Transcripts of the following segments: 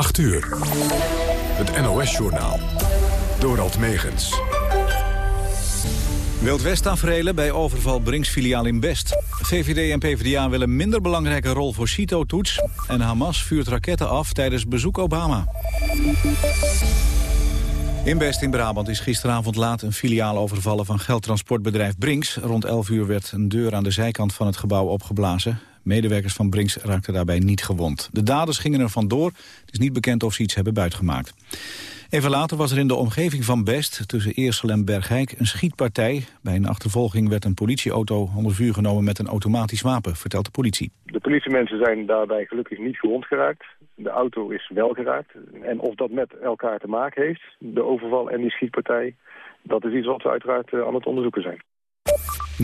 8 uur. Het NOS-journaal. Dorald Megens. Wild bij overval Brinks-filiaal in Best. VVD en PvdA willen minder belangrijke rol voor CITO-toets... en Hamas vuurt raketten af tijdens bezoek Obama. In Best in Brabant is gisteravond laat een filiaal overvallen van geldtransportbedrijf Brinks. Rond 11 uur werd een deur aan de zijkant van het gebouw opgeblazen. Medewerkers van Brinks raakten daarbij niet gewond. De daders gingen er vandoor. Het is niet bekend of ze iets hebben buitgemaakt. Even later was er in de omgeving van Best, tussen Eersel en Bergijk, een schietpartij. Bij een achtervolging werd een politieauto onder vuur genomen met een automatisch wapen, vertelt de politie. De politiemensen zijn daarbij gelukkig niet gewond geraakt. De auto is wel geraakt. En of dat met elkaar te maken heeft, de overval en die schietpartij, dat is iets wat we uiteraard eh, aan het onderzoeken zijn.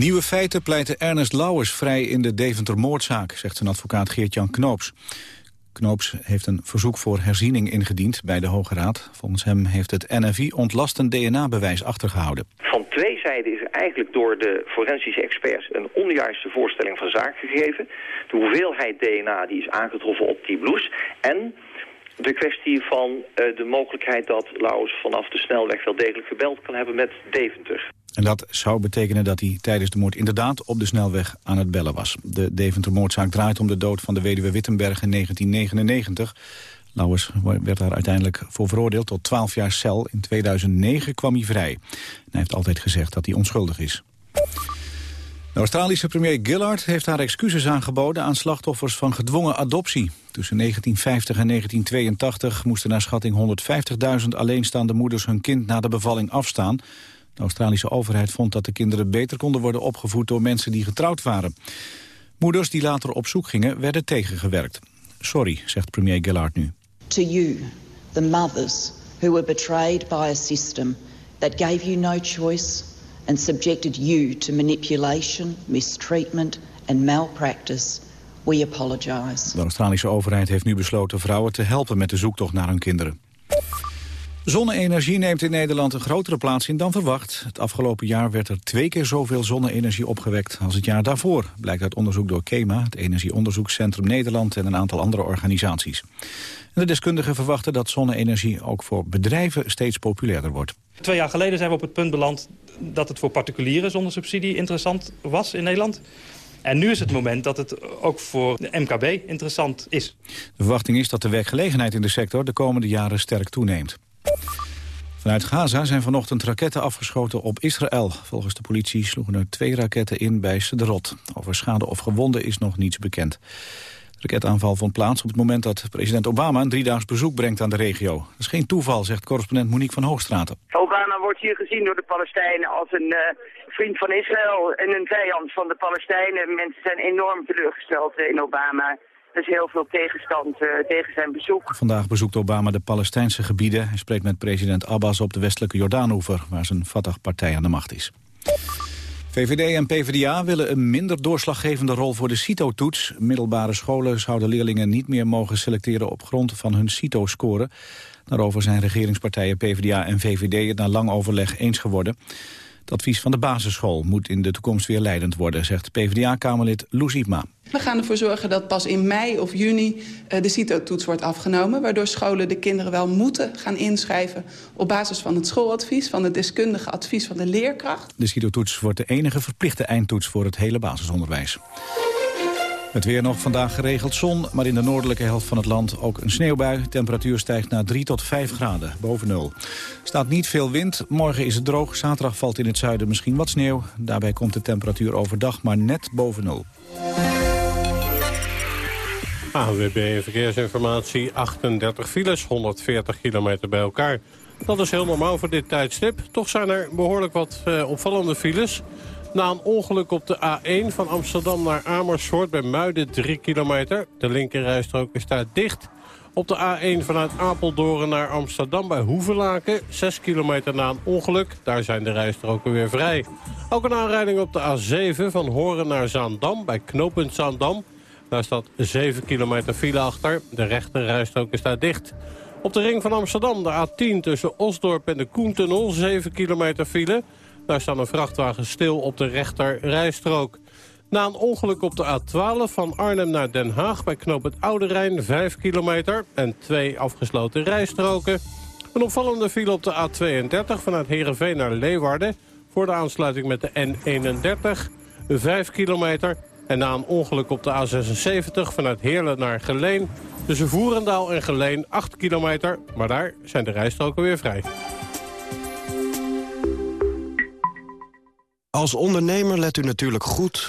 Nieuwe feiten pleiten Ernest Lauwers vrij in de Deventer-moordzaak, zegt zijn advocaat Geert-Jan Knoops. Knoops heeft een verzoek voor herziening ingediend bij de Hoge Raad. Volgens hem heeft het NFI ontlastend DNA-bewijs achtergehouden. Van twee zijden is eigenlijk door de forensische experts een onjuiste voorstelling van zaak gegeven. De hoeveelheid DNA die is aangetroffen op die blouse en de kwestie van uh, de mogelijkheid dat Laus vanaf de snelweg wel degelijk gebeld kan hebben met Deventer. En dat zou betekenen dat hij tijdens de moord inderdaad op de snelweg aan het bellen was. De Deventer-moordzaak draait om de dood van de weduwe Wittenberg in 1999. Lauwers werd daar uiteindelijk voor veroordeeld tot 12 jaar cel. In 2009 kwam hij vrij. Hij heeft altijd gezegd dat hij onschuldig is. De Australische premier Gillard heeft haar excuses aangeboden aan slachtoffers van gedwongen adoptie. Tussen 1950 en 1982 moesten naar schatting 150.000 alleenstaande moeders hun kind na de bevalling afstaan. De Australische overheid vond dat de kinderen beter konden worden opgevoed door mensen die getrouwd waren. Moeders die later op zoek gingen werden tegengewerkt. Sorry, zegt premier Gillard nu. To you, the mothers who were betrayed by a system that gave you no choice and subjected you to manipulation, mistreatment and malpractice. We apologize. De Australische overheid heeft nu besloten vrouwen te helpen met de zoektocht naar hun kinderen. Zonne-energie neemt in Nederland een grotere plaats in dan verwacht. Het afgelopen jaar werd er twee keer zoveel zonne-energie opgewekt als het jaar daarvoor. Blijkt uit onderzoek door KEMA, het Energieonderzoekscentrum Nederland en een aantal andere organisaties. En de deskundigen verwachten dat zonne-energie ook voor bedrijven steeds populairder wordt. Twee jaar geleden zijn we op het punt beland dat het voor particulieren zonder subsidie interessant was in Nederland. En nu is het moment dat het ook voor de MKB interessant is. De verwachting is dat de werkgelegenheid in de sector de komende jaren sterk toeneemt. Vanuit Gaza zijn vanochtend raketten afgeschoten op Israël. Volgens de politie sloegen er twee raketten in bij Sederot. Over schade of gewonden is nog niets bekend. De raketaanval vond plaats op het moment dat president Obama een driedaags bezoek brengt aan de regio. Dat is geen toeval, zegt correspondent Monique van Hoogstraten. Obama wordt hier gezien door de Palestijnen als een uh, vriend van Israël en een vijand van de Palestijnen. Mensen zijn enorm teleurgesteld in Obama. Is heel veel tegenstand uh, tegen zijn bezoek. Vandaag bezoekt Obama de Palestijnse gebieden. Hij spreekt met president Abbas op de westelijke Jordaanoever... waar zijn Fatah-partij aan de macht is. VVD en PvdA willen een minder doorslaggevende rol voor de CITO-toets. Middelbare scholen zouden leerlingen niet meer mogen selecteren op grond van hun CITO-score. Daarover zijn regeringspartijen PvdA en VVD het na lang overleg eens geworden. Het advies van de basisschool moet in de toekomst weer leidend worden, zegt PvdA-kamerlid Loes We gaan ervoor zorgen dat pas in mei of juni eh, de CITO-toets wordt afgenomen... waardoor scholen de kinderen wel moeten gaan inschrijven... op basis van het schooladvies, van het deskundige advies van de leerkracht. De CITO-toets wordt de enige verplichte eindtoets voor het hele basisonderwijs. Het weer nog vandaag geregeld zon, maar in de noordelijke helft van het land ook een sneeuwbui. Temperatuur stijgt naar 3 tot 5 graden, boven nul. Staat niet veel wind, morgen is het droog. Zaterdag valt in het zuiden misschien wat sneeuw. Daarbij komt de temperatuur overdag maar net boven nul. AWB Verkeersinformatie, 38 files, 140 kilometer bij elkaar. Dat is heel normaal voor dit tijdstip. Toch zijn er behoorlijk wat uh, opvallende files... Na een ongeluk op de A1 van Amsterdam naar Amersfoort bij Muiden 3 kilometer. De linkerrijstrook is daar dicht. Op de A1 vanuit Apeldoorn naar Amsterdam bij Hoevelaken. 6 kilometer na een ongeluk. Daar zijn de rijstroken weer vrij. Ook een aanrijding op de A7 van Horen naar Zaandam bij knooppunt Zaandam. Daar staat 7 kilometer file achter. De rechter rijstrook is daar dicht. Op de ring van Amsterdam de A10 tussen Osdorp en de Koentunnel. 7 kilometer file. Daar staan een vrachtwagen stil op de rechter rijstrook. Na een ongeluk op de A12 van Arnhem naar Den Haag... bij knoop het Oude Rijn 5 kilometer en twee afgesloten rijstroken. Een opvallende file op de A32 vanuit Heerenveen naar Leeuwarden... voor de aansluiting met de N31, 5 kilometer... En na een ongeluk op de A76 vanuit Heerlen naar Geleen... tussen Voerendaal en Geleen 8 kilometer, maar daar zijn de rijstroken weer vrij. Als ondernemer let u natuurlijk goed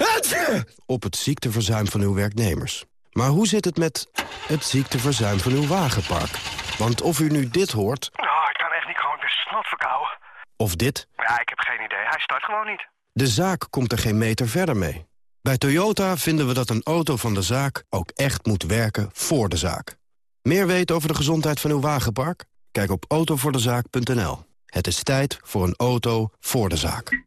op het ziekteverzuim van uw werknemers. Maar hoe zit het met het ziekteverzuim van uw wagenpark? Want of u nu dit hoort... Oh, ik kan echt niet gewoon, ben snot verkouden. Of dit... Ja, ik heb geen idee. Hij start gewoon niet. De zaak komt er geen meter verder mee. Bij Toyota vinden we dat een auto van de zaak ook echt moet werken voor de zaak. Meer weten over de gezondheid van uw wagenpark? Kijk op autovoordezaak.nl. Het is tijd voor een auto voor de zaak.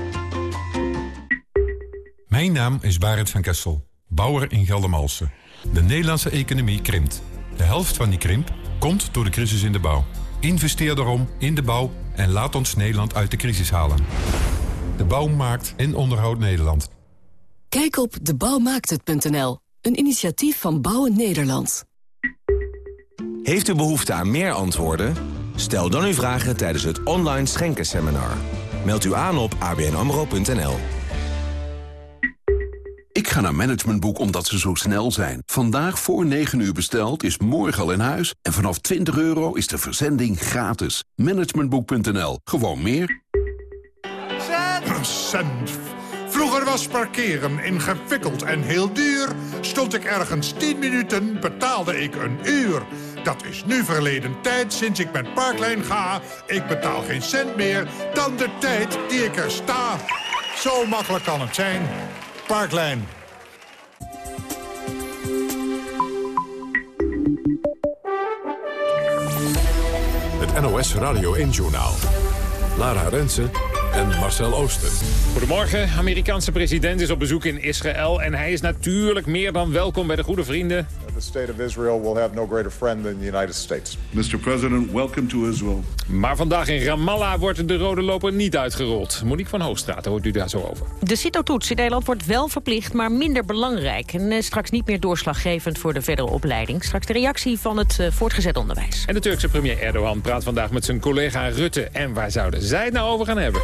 Mijn naam is Barend van Kessel, bouwer in Geldermalsen. De Nederlandse economie krimpt. De helft van die krimp komt door de crisis in de bouw. Investeer daarom in de bouw en laat ons Nederland uit de crisis halen. De bouw maakt en onderhoudt Nederland. Kijk op debouwmaakthet.nl, een initiatief van Bouwen Nederland. Heeft u behoefte aan meer antwoorden? Stel dan uw vragen tijdens het online schenkenseminar. Meld u aan op abnamro.nl. Ik ga naar Managementboek omdat ze zo snel zijn. Vandaag voor 9 uur besteld is morgen al in huis. En vanaf 20 euro is de verzending gratis. Managementboek.nl. Gewoon meer. Cent. Vroeger was parkeren ingewikkeld en heel duur. Stond ik ergens 10 minuten, betaalde ik een uur. Dat is nu verleden tijd sinds ik met Parklijn ga. Ik betaal geen cent meer dan de tijd die ik er sta. Zo makkelijk kan het zijn. Parklijn. Het NOS Radio 1-journaal. Lara Rensen en Marcel Ooster. Goedemorgen. Amerikaanse president is op bezoek in Israël... en hij is natuurlijk meer dan welkom bij de goede vrienden. The state of Israel will have no greater friend than the United States. Mr. President, welcome to Israel. Maar vandaag in Ramallah wordt de rode loper niet uitgerold. Monique van Hoogstraat, hoort u daar zo over. De CITO-toets in Nederland wordt wel verplicht, maar minder belangrijk. En eh, straks niet meer doorslaggevend voor de verdere opleiding. Straks de reactie van het uh, voortgezet onderwijs. En de Turkse premier Erdogan praat vandaag met zijn collega Rutte. En waar zouden zij het nou over gaan hebben?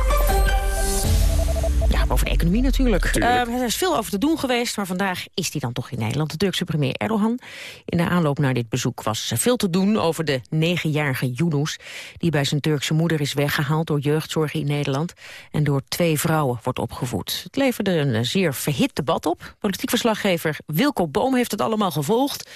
Over de economie natuurlijk. Uh, er is veel over te doen geweest, maar vandaag is hij dan toch in Nederland. De Turkse premier Erdogan. In de aanloop naar dit bezoek was veel te doen over de negenjarige Yunus... die bij zijn Turkse moeder is weggehaald door jeugdzorg in Nederland... en door twee vrouwen wordt opgevoed. Het leverde een zeer verhit debat op. Politiek verslaggever Wilco Boom heeft het allemaal gevolgd.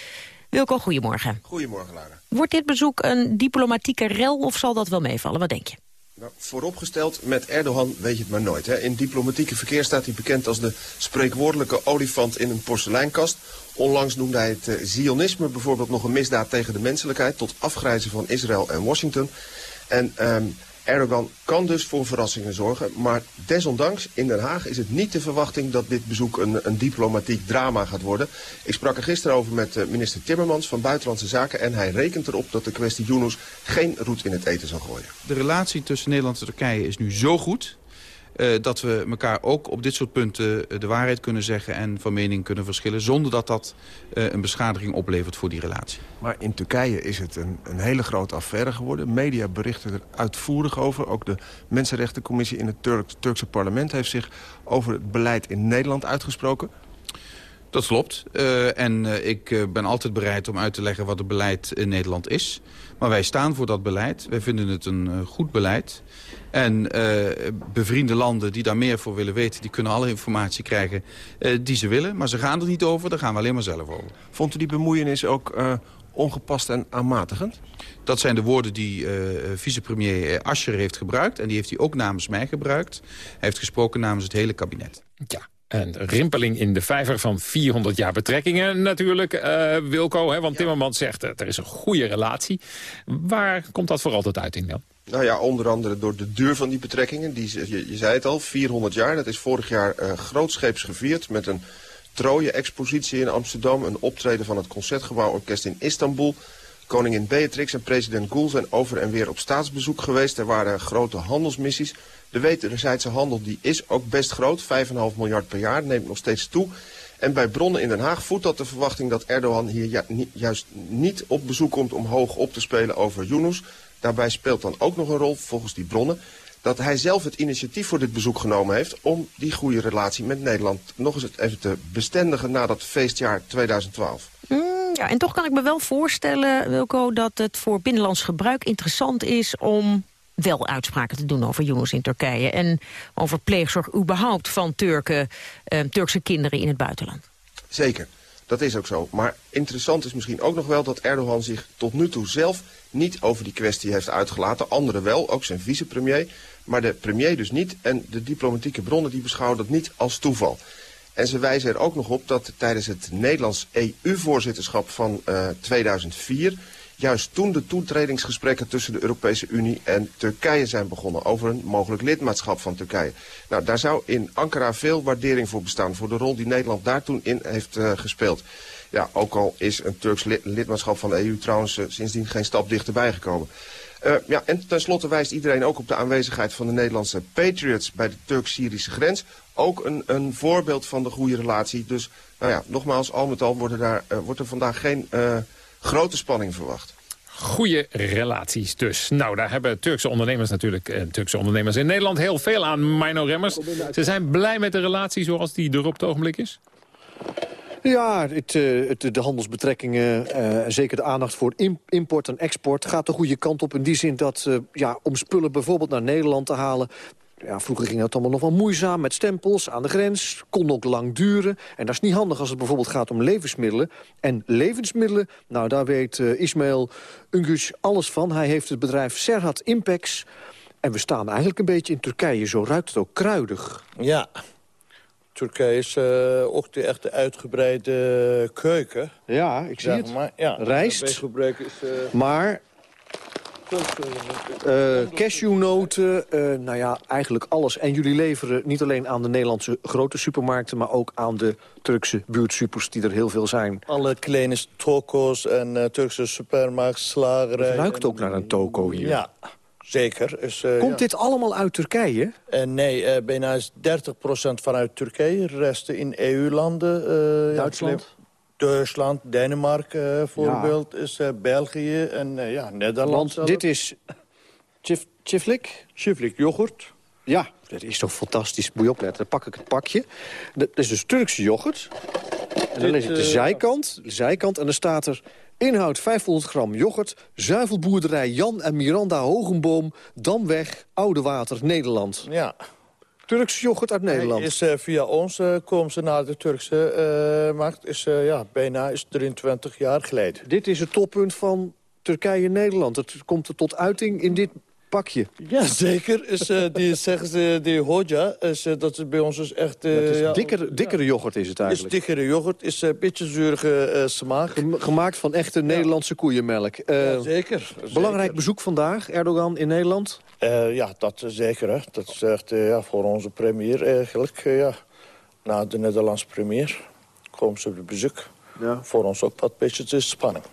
Wilco, goedemorgen. Goedemorgen, Lara. Wordt dit bezoek een diplomatieke rel of zal dat wel meevallen? Wat denk je? Nou, vooropgesteld, met Erdogan weet je het maar nooit. Hè. In diplomatieke verkeer staat hij bekend als de spreekwoordelijke olifant in een porseleinkast. Onlangs noemde hij het uh, Zionisme bijvoorbeeld nog een misdaad tegen de menselijkheid... tot afgrijzen van Israël en Washington. En um, Erdogan kan dus voor verrassingen zorgen. Maar desondanks, in Den Haag is het niet de verwachting dat dit bezoek een, een diplomatiek drama gaat worden. Ik sprak er gisteren over met uh, minister Timmermans van Buitenlandse Zaken. En hij rekent erop dat de kwestie Yunus geen roet in het eten zal gooien. De relatie tussen Nederland en Turkije is nu zo goed... Uh, dat we elkaar ook op dit soort punten uh, de waarheid kunnen zeggen... en van mening kunnen verschillen... zonder dat dat uh, een beschadiging oplevert voor die relatie. Maar in Turkije is het een, een hele grote affaire geworden. Media berichten er uitvoerig over. Ook de Mensenrechtencommissie in het Turk, Turkse parlement... heeft zich over het beleid in Nederland uitgesproken. Dat klopt. Uh, en uh, ik uh, ben altijd bereid om uit te leggen wat het beleid in Nederland is. Maar wij staan voor dat beleid. Wij vinden het een goed beleid. En bevriende landen die daar meer voor willen weten... die kunnen alle informatie krijgen die ze willen. Maar ze gaan er niet over, daar gaan we alleen maar zelf over. Vond u die bemoeienis ook ongepast en aanmatigend? Dat zijn de woorden die uh, vicepremier Ascher heeft gebruikt. En die heeft hij ook namens mij gebruikt. Hij heeft gesproken namens het hele kabinet. Ja, Een rimpeling in de vijver van 400 jaar betrekkingen natuurlijk, uh, Wilco. Hè, want Timmermans zegt, uh, er is een goede relatie. Waar komt dat voor altijd uit in dan? Nou ja, onder andere door de duur van die betrekkingen. Die, je, je zei het al, 400 jaar. Dat is vorig jaar uh, grootscheeps gevierd met een Troje-expositie in Amsterdam. Een optreden van het Concertgebouworkest in Istanbul. Koningin Beatrix en president Gül zijn over en weer op staatsbezoek geweest. Er waren grote handelsmissies. De wederzijdse handel die is ook best groot. 5,5 miljard per jaar, neemt nog steeds toe. En bij bronnen in Den Haag voedt dat de verwachting dat Erdogan hier juist niet op bezoek komt om hoog op te spelen over Yunus. Daarbij speelt dan ook nog een rol, volgens die bronnen, dat hij zelf het initiatief voor dit bezoek genomen heeft... om die goede relatie met Nederland nog eens even te bestendigen na dat feestjaar 2012. Mm, ja, en toch kan ik me wel voorstellen, Wilco, dat het voor binnenlands gebruik interessant is... om wel uitspraken te doen over jongens in Turkije... en over pleegzorg überhaupt van Turken, eh, Turkse kinderen in het buitenland. Zeker, dat is ook zo. Maar interessant is misschien ook nog wel dat Erdogan zich tot nu toe zelf niet over die kwestie heeft uitgelaten. Anderen wel, ook zijn vicepremier. Maar de premier dus niet. En de diplomatieke bronnen die beschouwen dat niet als toeval. En ze wijzen er ook nog op dat tijdens het Nederlands EU-voorzitterschap van uh, 2004... juist toen de toetredingsgesprekken tussen de Europese Unie en Turkije zijn begonnen... over een mogelijk lidmaatschap van Turkije. Nou, daar zou in Ankara veel waardering voor bestaan... voor de rol die Nederland daar toen in heeft uh, gespeeld. Ja, ook al is een Turks lidmaatschap van de EU trouwens uh, sindsdien geen stap dichterbij gekomen. Uh, ja, en tenslotte wijst iedereen ook op de aanwezigheid van de Nederlandse Patriots bij de Turk-Syrische grens. Ook een, een voorbeeld van de goede relatie. Dus nou ja, nogmaals, al met al worden daar, wordt er vandaag geen grote spanning verwacht. Goede relaties dus. Nou, daar hebben Turkse ondernemers natuurlijk, eh, Turkse ondernemers in Nederland heel veel aan, Mino Remmers. Ze zijn blij met de relatie zoals die er op het ogenblik is? Ja, het, het, de handelsbetrekkingen, uh, zeker de aandacht voor import en export... gaat de goede kant op in die zin dat uh, ja, om spullen bijvoorbeeld naar Nederland te halen... Ja, vroeger ging dat allemaal nog wel moeizaam met stempels aan de grens. Kon ook lang duren. En dat is niet handig als het bijvoorbeeld gaat om levensmiddelen. En levensmiddelen, nou daar weet uh, Ismail Ungus alles van. Hij heeft het bedrijf Serhat Impex. En we staan eigenlijk een beetje in Turkije. Zo ruikt het ook kruidig. Ja, Turkije is uh, ook de echte uitgebreide keuken. Ja, ik zie het. Maar, ja, Rijst. Is, uh... Maar uh, cashewnoten, uh, nou ja, eigenlijk alles. En jullie leveren niet alleen aan de Nederlandse grote supermarkten... maar ook aan de Turkse buurtsupers die er heel veel zijn. Alle kleine toko's en uh, Turkse supermarkten, slagerijen. Het ruikt ook naar een toko hier. Ja. Zeker. Is, uh, Komt ja. dit allemaal uit Turkije? Nee, bijna 30% vanuit Turkije. De rest in EU-landen. Duitsland? Duitsland, Denemarken voorbeeld, ja. is België en ja, Nederland. Want dit is Chiflik? Chiflik yoghurt. Ja, dat is toch fantastisch. Moet je opletten, dan pak ik het pakje. Dat is dus Turkse yoghurt. En dan lees ik de zijkant, de zijkant en dan staat er... Inhoud 500 gram yoghurt, zuivelboerderij Jan en Miranda Hogenboom... Damweg, Oude Water, Nederland. Ja. Turkse yoghurt uit Nederland. Is, uh, via ons uh, komen ze naar de Turkse uh, markt. Is, ja, bijna is 23 jaar geleden. Dit is het toppunt van Turkije-Nederland. Het komt er tot uiting in dit pakje. Ja, zeker. Is, uh, die, zeggen ze, die hoja, is, uh, dat is bij ons dus echt... Uh, is ja, dikkere, dikkere yoghurt is het eigenlijk. Is dikkere yoghurt, is een beetje zurige smaak. Gemaakt van echte Nederlandse koeienmelk. Ja, zeker. Belangrijk zeker. bezoek vandaag, Erdogan in Nederland? ja, dat zeker. Hè. Dat is echt ja, voor onze premier eigenlijk. ja. Na de Nederlandse premier komen ze op bezoek. Ja. Voor ons ook wat beetje spanning.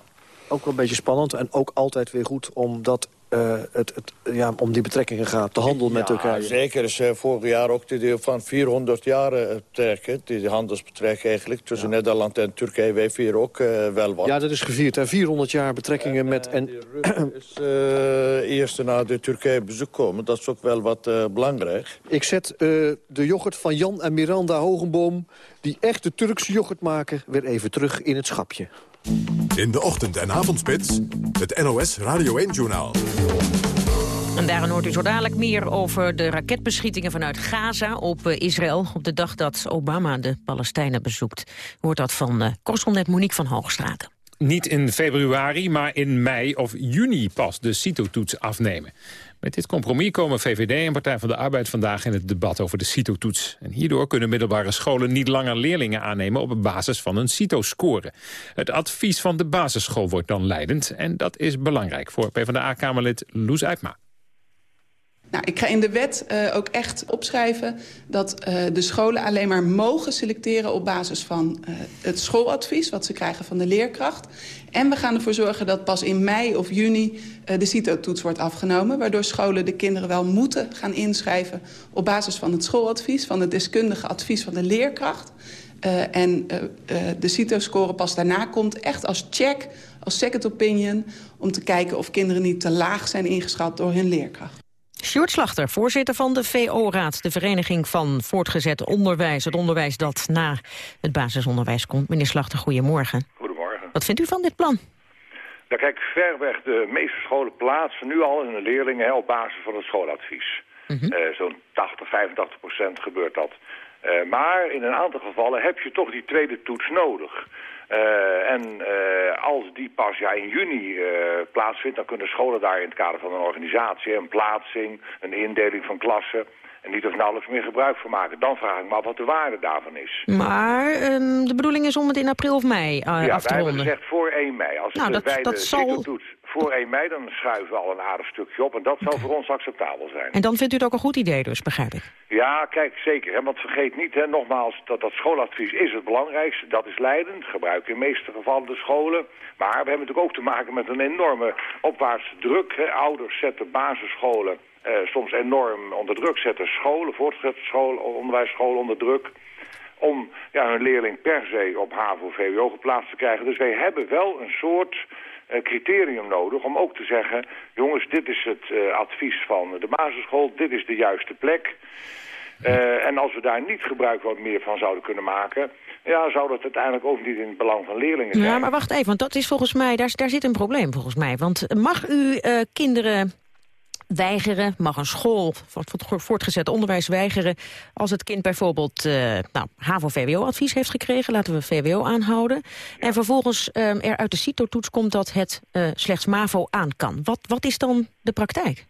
Ook wel een beetje spannend en ook altijd weer goed omdat uh, het, het, ja, om die betrekkingen gaat, de handel met ja, Turkije. zeker. is uh, vorig jaar ook de deel van 400 jaar uh, betrekken. Die handelsbetrekkingen eigenlijk tussen ja. Nederland en Turkije. Wij vieren ook wel wat. Ja, dat is gevierd. Hè? 400 jaar betrekkingen en, met... En... is eerst naar de Turkije bezoek komen. Dat is ook wel wat belangrijk. Ik zet de yoghurt van Jan en Miranda Hogenboom... die echt de Turkse yoghurt maken, weer even terug in het schapje. In de ochtend- en avondspits, het NOS Radio 1-journaal. En daarin hoort u zo dadelijk meer over de raketbeschietingen vanuit Gaza op uh, Israël... op de dag dat Obama de Palestijnen bezoekt. Hoort dat van uh, correspondent Monique van Hoogstraten. niet in februari, maar in mei of juni pas de CITO-toets afnemen. Met dit compromis komen VVD en Partij van de Arbeid vandaag in het debat over de CITO-toets. En hierdoor kunnen middelbare scholen niet langer leerlingen aannemen op basis van een CITO-score. Het advies van de basisschool wordt dan leidend en dat is belangrijk voor PvdA-kamerlid Loes Uitma. Nou, ik ga in de wet uh, ook echt opschrijven dat uh, de scholen alleen maar mogen selecteren op basis van uh, het schooladvies, wat ze krijgen van de leerkracht. En we gaan ervoor zorgen dat pas in mei of juni de CITO-toets wordt afgenomen, waardoor scholen de kinderen wel moeten gaan inschrijven op basis van het schooladvies, van het deskundige advies van de leerkracht. en de CITO-score pas daarna komt echt als check, als second opinion, om te kijken of kinderen niet te laag zijn ingeschat door hun leerkracht. Sjoerd Slachter, voorzitter van de VO-raad... de Vereniging van Voortgezet Onderwijs. Het onderwijs dat na het basisonderwijs komt. Meneer Slachter, goedemorgen. Goedemorgen. Wat vindt u van dit plan? Nou kijk, ver weg de meeste scholen plaatsen nu al hun leerlingen hè, op basis van het schooladvies. Mm -hmm. uh, Zo'n 80, 85 procent gebeurt dat. Uh, maar in een aantal gevallen heb je toch die tweede toets nodig. Uh, en uh, als die pas ja, in juni uh, plaatsvindt, dan kunnen scholen daar in het kader van een organisatie, een plaatsing, een indeling van klassen en niet of nauwelijks meer gebruik van maken. Dan vraag ik me af wat de waarde daarvan is. Maar um, de bedoeling is om het in april of mei uh, ja, af te ronden. Ja, wij hebben gezegd voor 1 mei. Als nou, het dat, bij dat de zal... doet voor 1 mei, dan schuiven we al een aardig stukje op. En dat zal voor ons acceptabel zijn. En dan vindt u het ook een goed idee dus, begrijp ik? Ja, kijk, zeker. Hè, want vergeet niet, hè, nogmaals, dat dat schooladvies is het belangrijkste. Dat is leidend. Gebruiken in de meeste gevallen de scholen. Maar we hebben natuurlijk ook te maken met een enorme opwaartse druk. Hè. Ouders zetten basisscholen soms enorm onder druk, zetten scholen, voortgezet scholen, onderwijsscholen onder druk om ja, hun leerling per se op HAVO VWO geplaatst te krijgen. Dus wij hebben wel een soort uh, criterium nodig om ook te zeggen... jongens, dit is het uh, advies van de basisschool, dit is de juiste plek. Uh, en als we daar niet gebruik wat meer van zouden kunnen maken... ja, zou dat uiteindelijk ook niet in het belang van leerlingen zijn. Ja, maar wacht even, want dat is volgens mij, daar, daar zit een probleem volgens mij. Want mag u kinderen weigeren, mag een school voor voortgezet onderwijs weigeren... als het kind bijvoorbeeld uh, nou, HAVO-VWO-advies heeft gekregen, laten we VWO aanhouden... En vervolgens um, er uit de CITO-toets komt dat het uh, slechts MAVO aan kan. Wat, wat is dan de praktijk?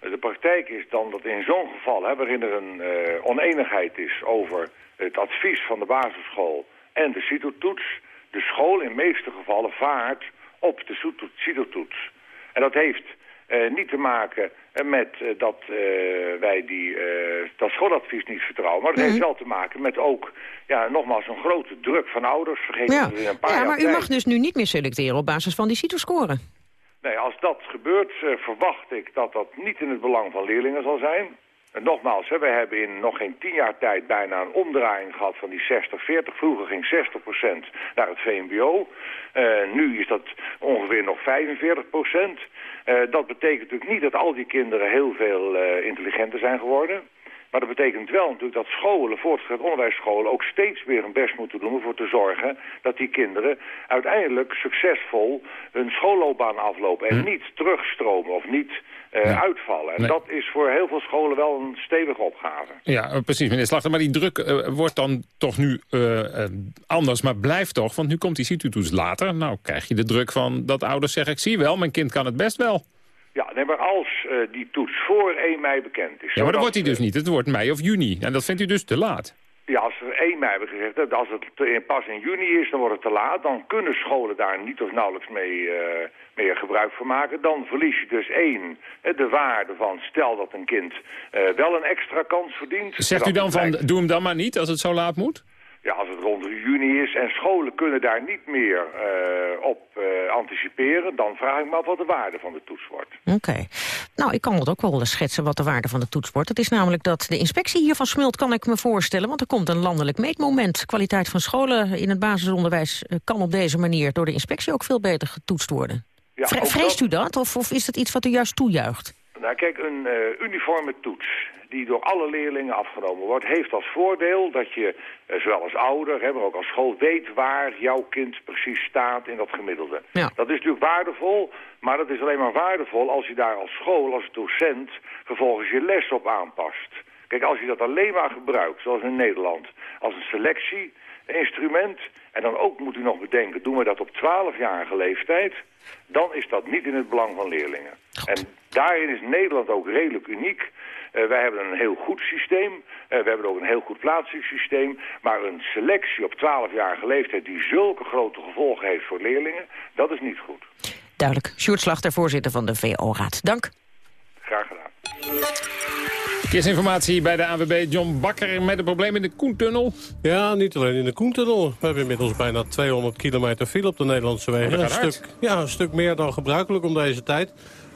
De praktijk is dan dat in zo'n geval, hè, waarin er een uh, oneenigheid is over het advies van de basisschool en de CITO-toets... de school in meeste gevallen vaart op de CITO-toets. En dat heeft niet te maken met uh, dat wij die, dat schooladvies niet vertrouwen. Maar het mm -hmm. heeft wel te maken met ook, ja, nogmaals, een grote druk van ouders. Vergeet ja. dat in een paar ja, jaar maar u mag dus nu niet meer selecteren op basis van die CITO-scoren. Nee, als dat gebeurt, verwacht ik dat dat niet in het belang van leerlingen zal zijn. En nogmaals, hè, we hebben in nog geen tien jaar tijd bijna een omdraaiing gehad van die 60-40. Vroeger ging 60% naar het VMBO. Uh, nu is dat ongeveer nog 45%. Uh, dat betekent natuurlijk niet dat al die kinderen heel veel uh, intelligenter zijn geworden. Maar dat betekent wel natuurlijk dat scholen, voortgezet onderwijsscholen... ook steeds weer hun best moeten doen om ervoor te zorgen... dat die kinderen uiteindelijk succesvol hun schoolloopbaan aflopen... en hm. niet terugstromen of niet uh, ja. uitvallen. En nee. dat is voor heel veel scholen wel een stevige opgave. Ja, precies, meneer Slachter. Maar die druk uh, wordt dan toch nu uh, anders, maar blijft toch? Want nu komt die CITO-toets later. Nou, krijg je de druk van dat ouders zeggen... ik zie wel, mijn kind kan het best wel. Ja, nee, maar als die toets voor 1 mei bekend is... Ja, maar dan wordt hij dus niet. Het wordt mei of juni. En dat vindt u dus te laat. Ja, als we 1 mei hebben gezegd, dat als het pas in juni is, dan wordt het te laat. Dan kunnen scholen daar niet of nauwelijks mee, uh, mee gebruik van maken. Dan verlies je dus één, de waarde van, stel dat een kind uh, wel een extra kans verdient. Zegt u dan van, doe hem dan maar niet als het zo laat moet? Ja, als het rond juni is en scholen kunnen daar niet meer uh, op uh, anticiperen... dan vraag ik me af wat de waarde van de toets wordt. Oké. Okay. Nou, ik kan het ook wel schetsen wat de waarde van de toets wordt. Het is namelijk dat de inspectie hiervan smult, kan ik me voorstellen... want er komt een landelijk meetmoment. Kwaliteit van scholen in het basisonderwijs kan op deze manier... door de inspectie ook veel beter getoetst worden. Ja, Vre vreest u dat of, of is het iets wat u juist toejuicht? Nou, kijk, een uniforme toets die door alle leerlingen afgenomen wordt, heeft als voordeel dat je, eh, zowel als ouder, hè, maar ook als school, weet waar jouw kind precies staat in dat gemiddelde. Ja. Dat is natuurlijk waardevol, maar dat is alleen maar waardevol als je daar als school, als docent, vervolgens je les op aanpast. Kijk, als je dat alleen maar gebruikt, zoals in Nederland, als een selectie-instrument... en dan ook moet u nog bedenken, doen we dat op 12-jarige leeftijd... dan is dat niet in het belang van leerlingen. En daarin is Nederland ook redelijk uniek. Uh, wij hebben een heel goed systeem. Uh, we hebben ook een heel goed plaatsingssysteem. Maar een selectie op 12-jarige leeftijd die zulke grote gevolgen heeft voor leerlingen, dat is niet goed. Duidelijk. Sjoerd Slachter, voorzitter van de VO-raad. Dank. Graag gedaan. Verkeersinformatie bij de AWB John Bakker met een probleem in de Koentunnel. Ja, niet alleen in de Koentunnel. We hebben inmiddels bijna 200 kilometer file op de Nederlandse wegen. Een, stuk, ja, een stuk meer dan gebruikelijk om deze tijd.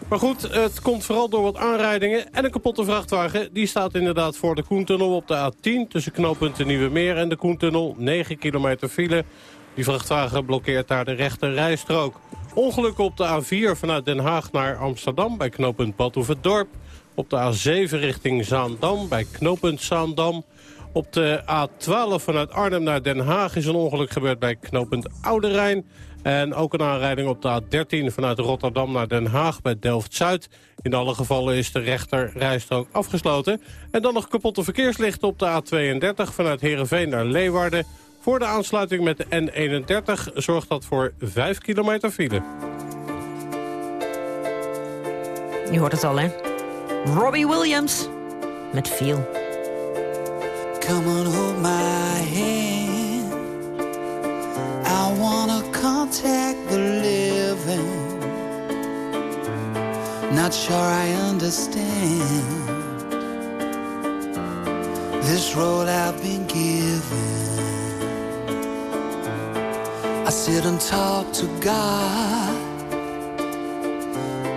Maar goed, het komt vooral door wat aanrijdingen en een kapotte vrachtwagen. Die staat inderdaad voor de Koentunnel op de A10 tussen knooppunten Nieuwe Meer en de Koentunnel. 9 kilometer file. Die vrachtwagen blokkeert daar de rechte rijstrook. Ongelukken op de A4 vanuit Den Haag naar Amsterdam bij knooppunt Badhoevedorp. Op de A7 richting Zaandam bij knooppunt Zaandam. Op de A12 vanuit Arnhem naar Den Haag is een ongeluk gebeurd bij knooppunt Oude Rijn. En ook een aanrijding op de A13 vanuit Rotterdam naar Den Haag bij Delft-Zuid. In alle gevallen is de rechter rijstrook afgesloten. En dan nog kapotte verkeerslichten op de A32 vanuit Heerenveen naar Leeuwarden. Voor de aansluiting met de N31 zorgt dat voor 5 kilometer file. Je hoort het al, hè? Robbie Williams met Feel. Come on, hold my hand. I wanna contact the living. Not sure I understand this road I've been given. I sit and talk to God,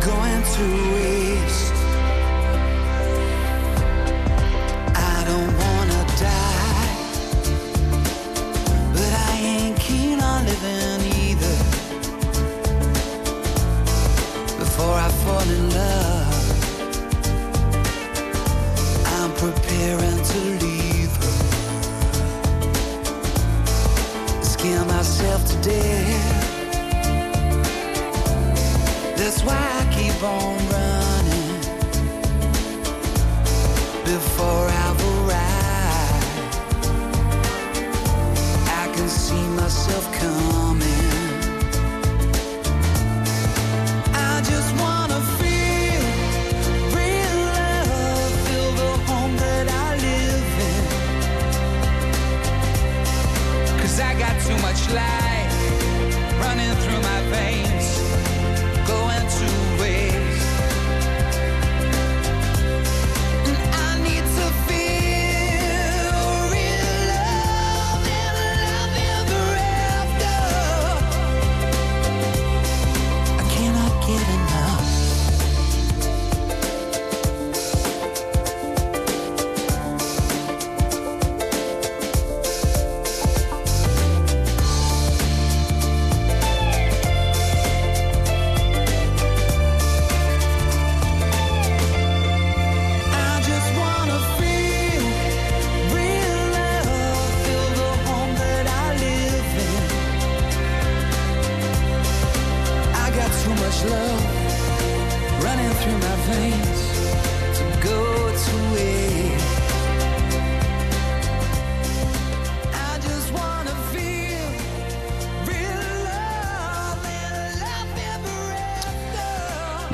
going to waste. Before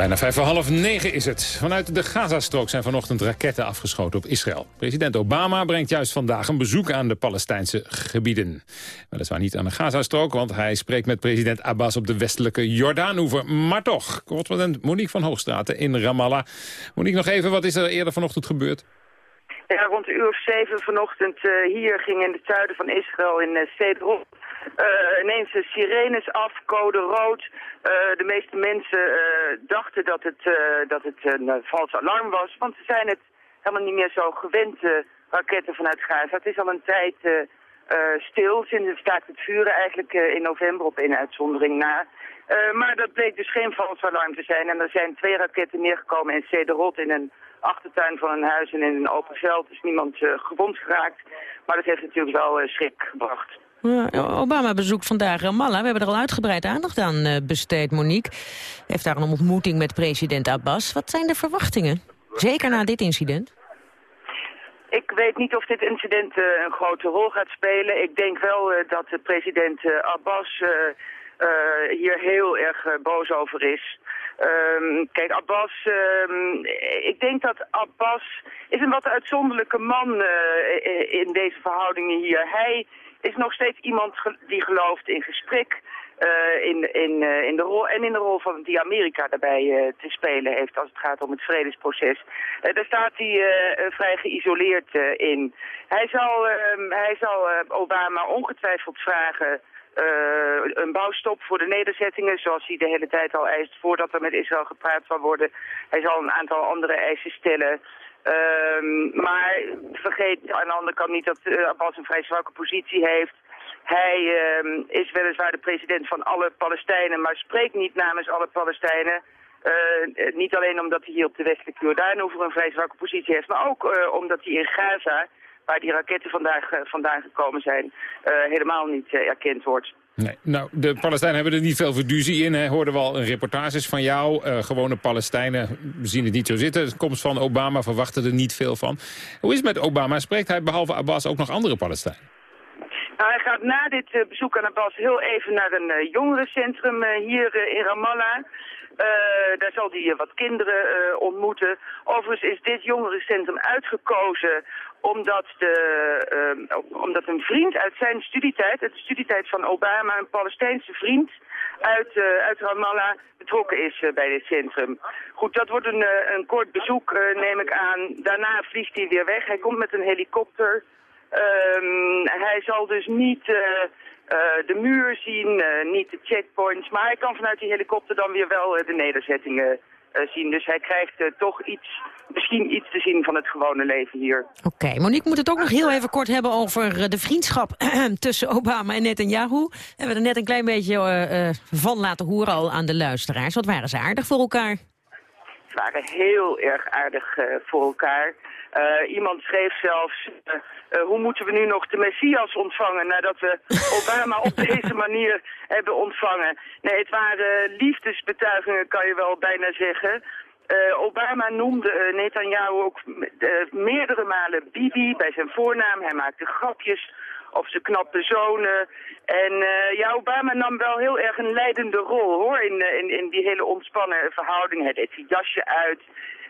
Bijna vijf voor half negen is het. Vanuit de Gazastrook zijn vanochtend raketten afgeschoten op Israël. President Obama brengt juist vandaag een bezoek aan de Palestijnse gebieden. Weliswaar niet aan de Gazastrook, want hij spreekt met president Abbas op de westelijke Jordaanoever. Maar toch, correspondent Monique van Hoogstraten in Ramallah. Monique, nog even, wat is er eerder vanochtend gebeurd? Ja, rond een uur of zeven vanochtend eh, hier ging in het zuiden van Israël in uh, eh, ineens de sirenes af, code rood. Eh, de meeste mensen eh, dachten dat het, dat het een vals alarm was, want ze zijn het helemaal niet meer zo gewend raketten vanuit Gaza. Het is al een tijd stil, sinds het staakt het vuren eigenlijk in november op één uitzondering na. maar dat bleek dus geen vals alarm te zijn. En er zijn twee raketten neergekomen in Cederot in een achtertuin van een huis en in een open veld. is niemand gewond geraakt. Maar dat heeft natuurlijk wel schrik gebracht. Obama bezoekt vandaag Ramallah. We hebben er al uitgebreid aandacht aan uh, besteed, Monique. Heeft daar een ontmoeting met president Abbas. Wat zijn de verwachtingen? Zeker na dit incident? Ik weet niet of dit incident uh, een grote rol gaat spelen. Ik denk wel uh, dat de president Abbas hier heel erg boos over is. Um, kijk, Abbas, um, ik denk dat Abbas is een wat uitzonderlijke man in deze verhoudingen hier. Hij is nog steeds iemand die gelooft in gesprek. Uh, in, in, uh, in de rol, en in de rol van die Amerika daarbij uh, te spelen heeft als het gaat om het vredesproces. daar staat hij vrij geïsoleerd in. Hij zal, ehm, hij zal Obama ongetwijfeld vragen een bouwstop voor de nederzettingen, zoals hij de hele tijd al eist voordat er met Israël gepraat zal worden. Hij zal een aantal andere eisen stellen. Um, maar vergeet aan de andere kant niet dat uh, Abbas een vrij zwakke positie heeft. Hij uh, is weliswaar de president van alle Palestijnen, maar spreekt niet namens alle Palestijnen. Uh, niet alleen omdat hij hier op de westelijke Jordaan over een vrij zwakke positie heeft, maar ook omdat hij in Gaza, waar die raketten vandaag, vandaan gekomen zijn, helemaal niet erkend wordt. Nee. Nou, de Palestijnen hebben er niet veel verduzie in. Hè. Hoorden we al een reportages van jou. Uh, gewone Palestijnen zien het niet zo zitten. De komst van Obama verwachten er niet veel van. Hoe is het met Obama? Spreekt hij behalve Abbas ook nog andere Palestijnen? Nou, hij gaat na dit uh, bezoek aan Abbas heel even naar een uh, jongerencentrum hier in Ramallah. Daar zal hij wat kinderen ontmoeten. Overigens is dit jongerencentrum uitgekozen omdat, de, omdat een vriend uit zijn studietijd, uit de studietijd van Obama, een Palestijnse vriend uit, uh, uit Ramallah betrokken is bij dit centrum. Goed, dat wordt een, een kort bezoek, neem ik aan. Daarna vliegt hij weer weg. Hij komt met een helikopter. Um, hij zal dus niet de muur zien, niet de checkpoints, maar hij kan vanuit die helikopter dan weer wel de nederzettingen zien. Dus hij krijgt toch iets, misschien iets te zien van het gewone leven hier. Oké, okay. Monique moet het ook nog heel even kort hebben over de vriendschap tussen Obama en Netanyahu. We hebben er net een klein beetje van laten horen al aan de luisteraars. Wat waren ze aardig voor elkaar? Ze waren heel erg aardig voor elkaar. Uh, iemand schreef zelfs, uh, uh, hoe moeten we nu nog de Messias ontvangen nadat we Obama op deze manier hebben ontvangen. Nee, het waren liefdesbetuigingen kan je wel bijna zeggen. Obama noemde Netanyahu ook meerdere malen Bibi bij zijn voornaam. Hij maakte grapjes op zijn knappe zonen. En ja, Obama nam wel heel erg een leidende rol hoor in, in, in die hele ontspannen verhouding. Hij deed zijn jasje uit.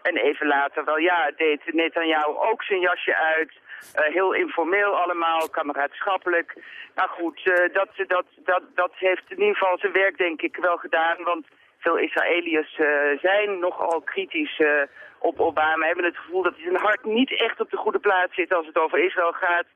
En even later wel, ja, deed Netanyahu ook zijn jasje uit. Uh, heel informeel allemaal, kameraadschappelijk. Nou goed, uh, dat, dat, dat, dat heeft in ieder geval zijn werk denk ik wel gedaan. Want veel Israëliërs uh, zijn nogal kritisch op Obama. Hebben het gevoel dat zijn hart niet echt op de goede plaats zit als het over Israël gaat.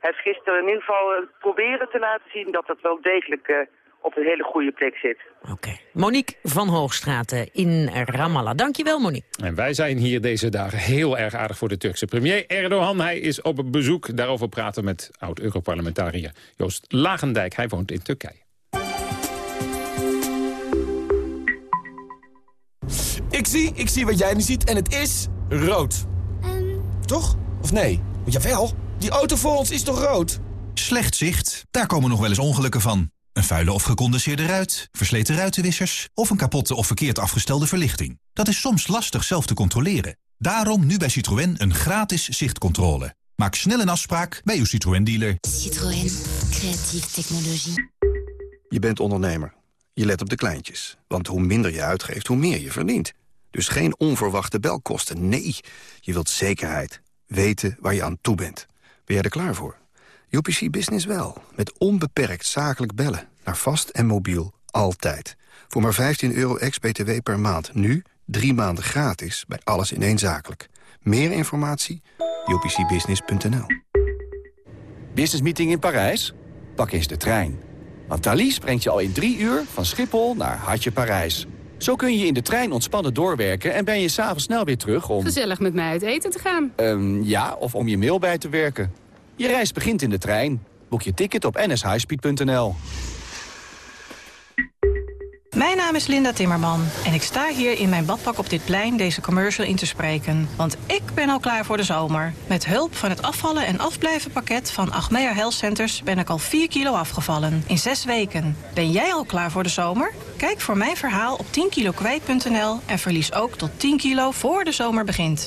Hij heeft gisteren in ieder geval proberen te laten zien dat dat wel degelijk op een hele goede plek zit. Oké. Monique van Hoogstraten in Ramallah. Dankjewel, Monique. En wij zijn hier deze dagen heel erg aardig voor de Turkse premier Erdogan. Hij is op bezoek. Daarover praten met oud-Europarlementariër Joost Lagendijk. Hij woont in Turkije. Ik zie, ik zie wat jij nu ziet en het is rood. Toch? Of nee? Jawel, die auto voor ons is toch rood? Slecht zicht, daar komen nog wel eens ongelukken van. Een vuile of gecondenseerde ruit, versleten ruitenwissers... of een kapotte of verkeerd afgestelde verlichting. Dat is soms lastig zelf te controleren. Daarom nu bij Citroën een gratis zichtcontrole. Maak snel een afspraak bij uw Citroën-dealer. Citroën. Creatieve technologie. Je bent ondernemer. Je let op de kleintjes. Want hoe minder je uitgeeft, hoe meer je verdient. Dus geen onverwachte belkosten. Nee, je wilt zekerheid. Weten waar je aan toe bent. Ben jij er klaar voor? UPC Business wel. Met onbeperkt zakelijk bellen. Naar vast en mobiel. Altijd. Voor maar 15 euro ex-BTW per maand. Nu drie maanden gratis bij alles in één zakelijk. Meer informatie? upcbusiness.nl Business meeting in Parijs? Pak eens de trein. Want Thalys brengt je al in drie uur van Schiphol naar Hartje Parijs. Zo kun je in de trein ontspannen doorwerken en ben je s'avonds snel weer terug om... Gezellig met mij uit eten te gaan. Um, ja, of om je mail bij te werken. Je reis begint in de trein. Boek je ticket op nshighspeed.nl. Mijn naam is Linda Timmerman en ik sta hier in mijn badpak op dit plein deze commercial in te spreken. Want ik ben al klaar voor de zomer. Met hulp van het afvallen en afblijven pakket van Achmea Health Centers ben ik al 4 kilo afgevallen in 6 weken. Ben jij al klaar voor de zomer? Kijk voor mijn verhaal op 10kilokwijt.nl en verlies ook tot 10 kilo voor de zomer begint.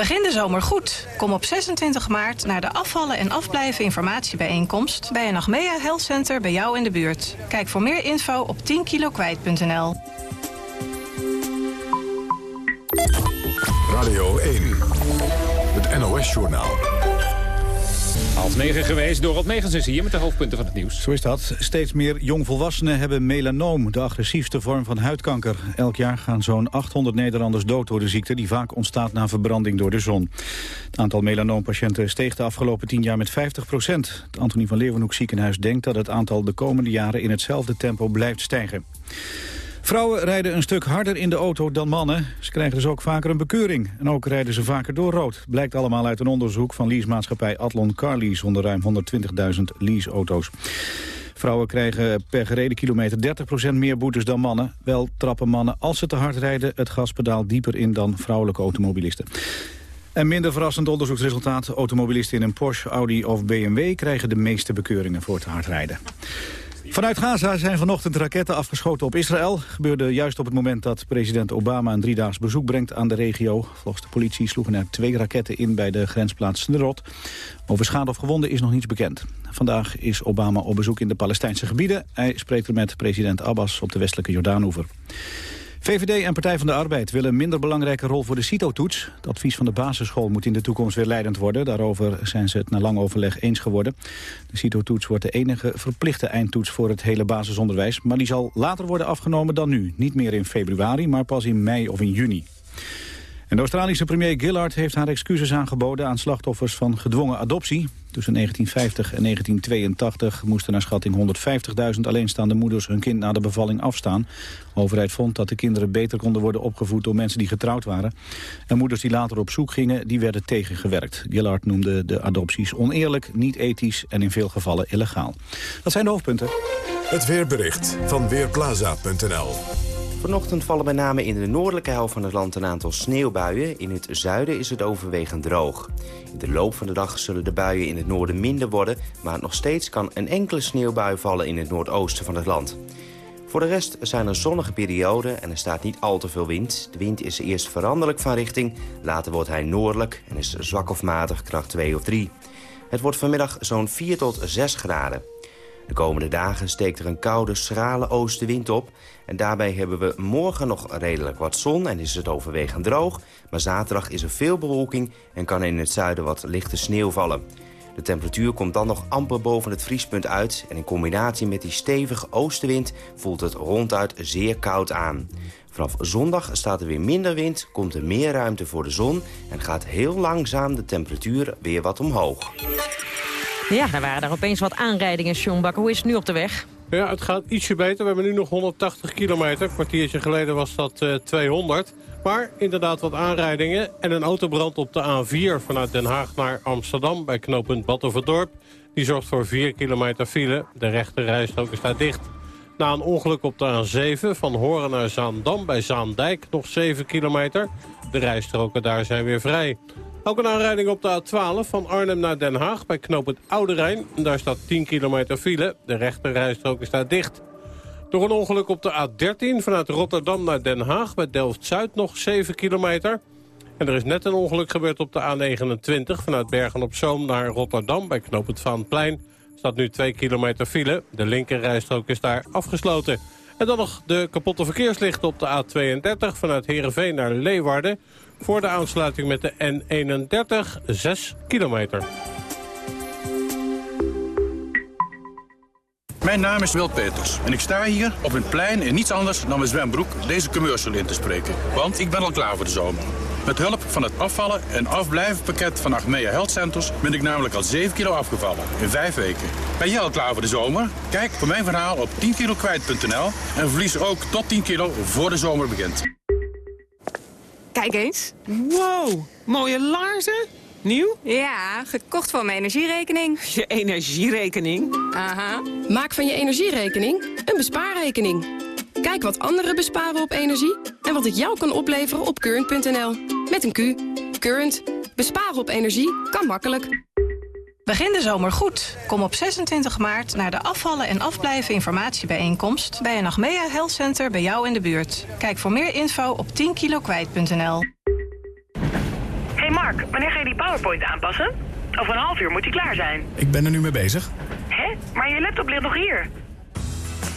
Begin de zomer goed. Kom op 26 maart naar de afvallen en afblijven informatiebijeenkomst... bij een Achmea Health Center bij jou in de buurt. Kijk voor meer info op 10kilokwijt.nl. Radio 1, het NOS-journaal. Half negen geweest, door Megens is hier met de hoofdpunten van het nieuws. Zo is dat. Steeds meer jongvolwassenen hebben melanoom, de agressiefste vorm van huidkanker. Elk jaar gaan zo'n 800 Nederlanders dood door de ziekte... die vaak ontstaat na verbranding door de zon. Het aantal melanoompatiënten steeg de afgelopen 10 jaar met 50 procent. Het Antonie van Leeuwenhoek ziekenhuis denkt dat het aantal de komende jaren... in hetzelfde tempo blijft stijgen. Vrouwen rijden een stuk harder in de auto dan mannen. Ze krijgen dus ook vaker een bekeuring. En ook rijden ze vaker door rood. Blijkt allemaal uit een onderzoek van leasemaatschappij Atlon Carlease... onder ruim 120.000 leaseauto's. Vrouwen krijgen per gereden kilometer 30% meer boetes dan mannen. Wel trappen mannen als ze te hard rijden het gaspedaal dieper in dan vrouwelijke automobilisten. En minder verrassend onderzoeksresultaat. Automobilisten in een Porsche, Audi of BMW krijgen de meeste bekeuringen voor te hard rijden. Vanuit Gaza zijn vanochtend raketten afgeschoten op Israël. Gebeurde juist op het moment dat president Obama een driedaags bezoek brengt aan de regio. Volgens de politie sloegen er twee raketten in bij de grensplaats Sderot. Over schade of gewonden is nog niets bekend. Vandaag is Obama op bezoek in de Palestijnse gebieden. Hij spreekt er met president Abbas op de westelijke Jordaanoever. VVD en Partij van de Arbeid willen een minder belangrijke rol voor de CITO-toets. Het advies van de basisschool moet in de toekomst weer leidend worden. Daarover zijn ze het na lang overleg eens geworden. De CITO-toets wordt de enige verplichte eindtoets voor het hele basisonderwijs. Maar die zal later worden afgenomen dan nu. Niet meer in februari, maar pas in mei of in juni. De Australische premier Gillard heeft haar excuses aangeboden aan slachtoffers van gedwongen adoptie. Tussen 1950 en 1982 moesten naar schatting 150.000 alleenstaande moeders hun kind na de bevalling afstaan. De overheid vond dat de kinderen beter konden worden opgevoed door mensen die getrouwd waren. En moeders die later op zoek gingen, die werden tegengewerkt. Gillard noemde de adopties oneerlijk, niet ethisch en in veel gevallen illegaal. Dat zijn de hoofdpunten. Het weerbericht van Weerplaza.nl Vanochtend vallen met name in de noordelijke helft van het land een aantal sneeuwbuien. In het zuiden is het overwegend droog. In de loop van de dag zullen de buien in het noorden minder worden... maar nog steeds kan een enkele sneeuwbui vallen in het noordoosten van het land. Voor de rest zijn er zonnige perioden en er staat niet al te veel wind. De wind is eerst veranderlijk van richting, later wordt hij noordelijk... en is zwak of matig kracht 2 of 3. Het wordt vanmiddag zo'n 4 tot 6 graden. De komende dagen steekt er een koude, schrale oostenwind op... en daarbij hebben we morgen nog redelijk wat zon en is het overwegend droog... maar zaterdag is er veel bewolking en kan in het zuiden wat lichte sneeuw vallen. De temperatuur komt dan nog amper boven het vriespunt uit... en in combinatie met die stevige oostenwind voelt het ronduit zeer koud aan. Vanaf zondag staat er weer minder wind, komt er meer ruimte voor de zon... en gaat heel langzaam de temperatuur weer wat omhoog. Ja, daar waren daar opeens wat aanrijdingen, John Bakker. Hoe is het nu op de weg? Ja, het gaat ietsje beter. We hebben nu nog 180 kilometer. Een kwartiertje geleden was dat uh, 200. Maar inderdaad wat aanrijdingen. En een autobrand op de A4 vanuit Den Haag naar Amsterdam... bij knooppunt Badhoevedorp. Die zorgt voor 4 kilometer file. De rechte rijstrook is daar dicht. Na een ongeluk op de A7 van Horen naar Zaandam bij Zaandijk nog 7 kilometer. De rijstroken daar zijn weer vrij. Ook een aanrijding op de A12 van Arnhem naar Den Haag bij knooppunt Oude Rijn. Daar staat 10 kilometer file. De rechter rijstrook is daar dicht. Door een ongeluk op de A13 vanuit Rotterdam naar Den Haag... bij Delft-Zuid nog 7 kilometer. En er is net een ongeluk gebeurd op de A29... vanuit Bergen-op-Zoom naar Rotterdam bij knooppunt Vaanplein. Er staat nu 2 kilometer file. De linker rijstrook is daar afgesloten. En dan nog de kapotte verkeerslichten op de A32 vanuit Heerenveen naar Leeuwarden. Voor de aansluiting met de N31 6 kilometer. Mijn naam is Wil Peters en ik sta hier op een plein in niets anders dan mijn zwembroek deze commercial in te spreken. Want ik ben al klaar voor de zomer. Met hulp van het afvallen en afblijven pakket van Achmea Health Centers ben ik namelijk al 7 kilo afgevallen in 5 weken. Ben jij al klaar voor de zomer? Kijk voor mijn verhaal op 10kilokwijt.nl en verlies ook tot 10 kilo voor de zomer begint. Kijk eens. Wow, mooie laarzen. Nieuw? Ja, gekocht van mijn energierekening. Je energierekening? Aha. Maak van je energierekening een bespaarrekening. Kijk wat anderen besparen op energie en wat het jou kan opleveren op current.nl. Met een Q. Current. Besparen op energie kan makkelijk. Begin de zomer goed. Kom op 26 maart naar de afvallen en afblijven informatiebijeenkomst... bij een Achmea Health Center bij jou in de buurt. Kijk voor meer info op 10kilokwijt.nl. Hey Mark, wanneer ga je die PowerPoint aanpassen? Over een half uur moet die klaar zijn. Ik ben er nu mee bezig. Hè? Maar je laptop ligt nog hier.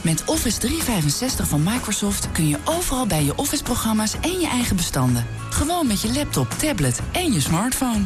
Met Office 365 van Microsoft kun je overal bij je Office-programma's en je eigen bestanden. Gewoon met je laptop, tablet en je smartphone.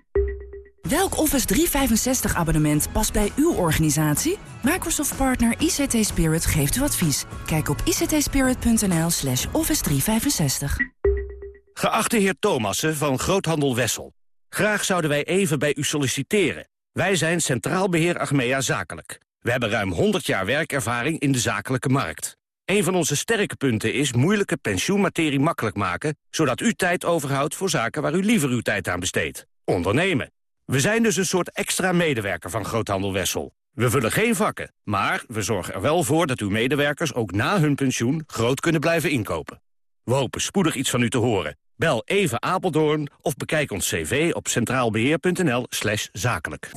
Welk Office 365 abonnement past bij uw organisatie? Microsoft partner ICT Spirit geeft u advies. Kijk op ictspirit.nl slash office 365. Geachte heer Thomassen van Groothandel Wessel. Graag zouden wij even bij u solliciteren. Wij zijn Centraal Beheer Achmea Zakelijk. We hebben ruim 100 jaar werkervaring in de zakelijke markt. Een van onze sterke punten is moeilijke pensioenmaterie makkelijk maken... zodat u tijd overhoudt voor zaken waar u liever uw tijd aan besteedt. Ondernemen. We zijn dus een soort extra medewerker van Groothandel Wessel. We vullen geen vakken, maar we zorgen er wel voor dat uw medewerkers... ook na hun pensioen groot kunnen blijven inkopen. We hopen spoedig iets van u te horen. Bel even Apeldoorn of bekijk ons cv op centraalbeheer.nl slash zakelijk.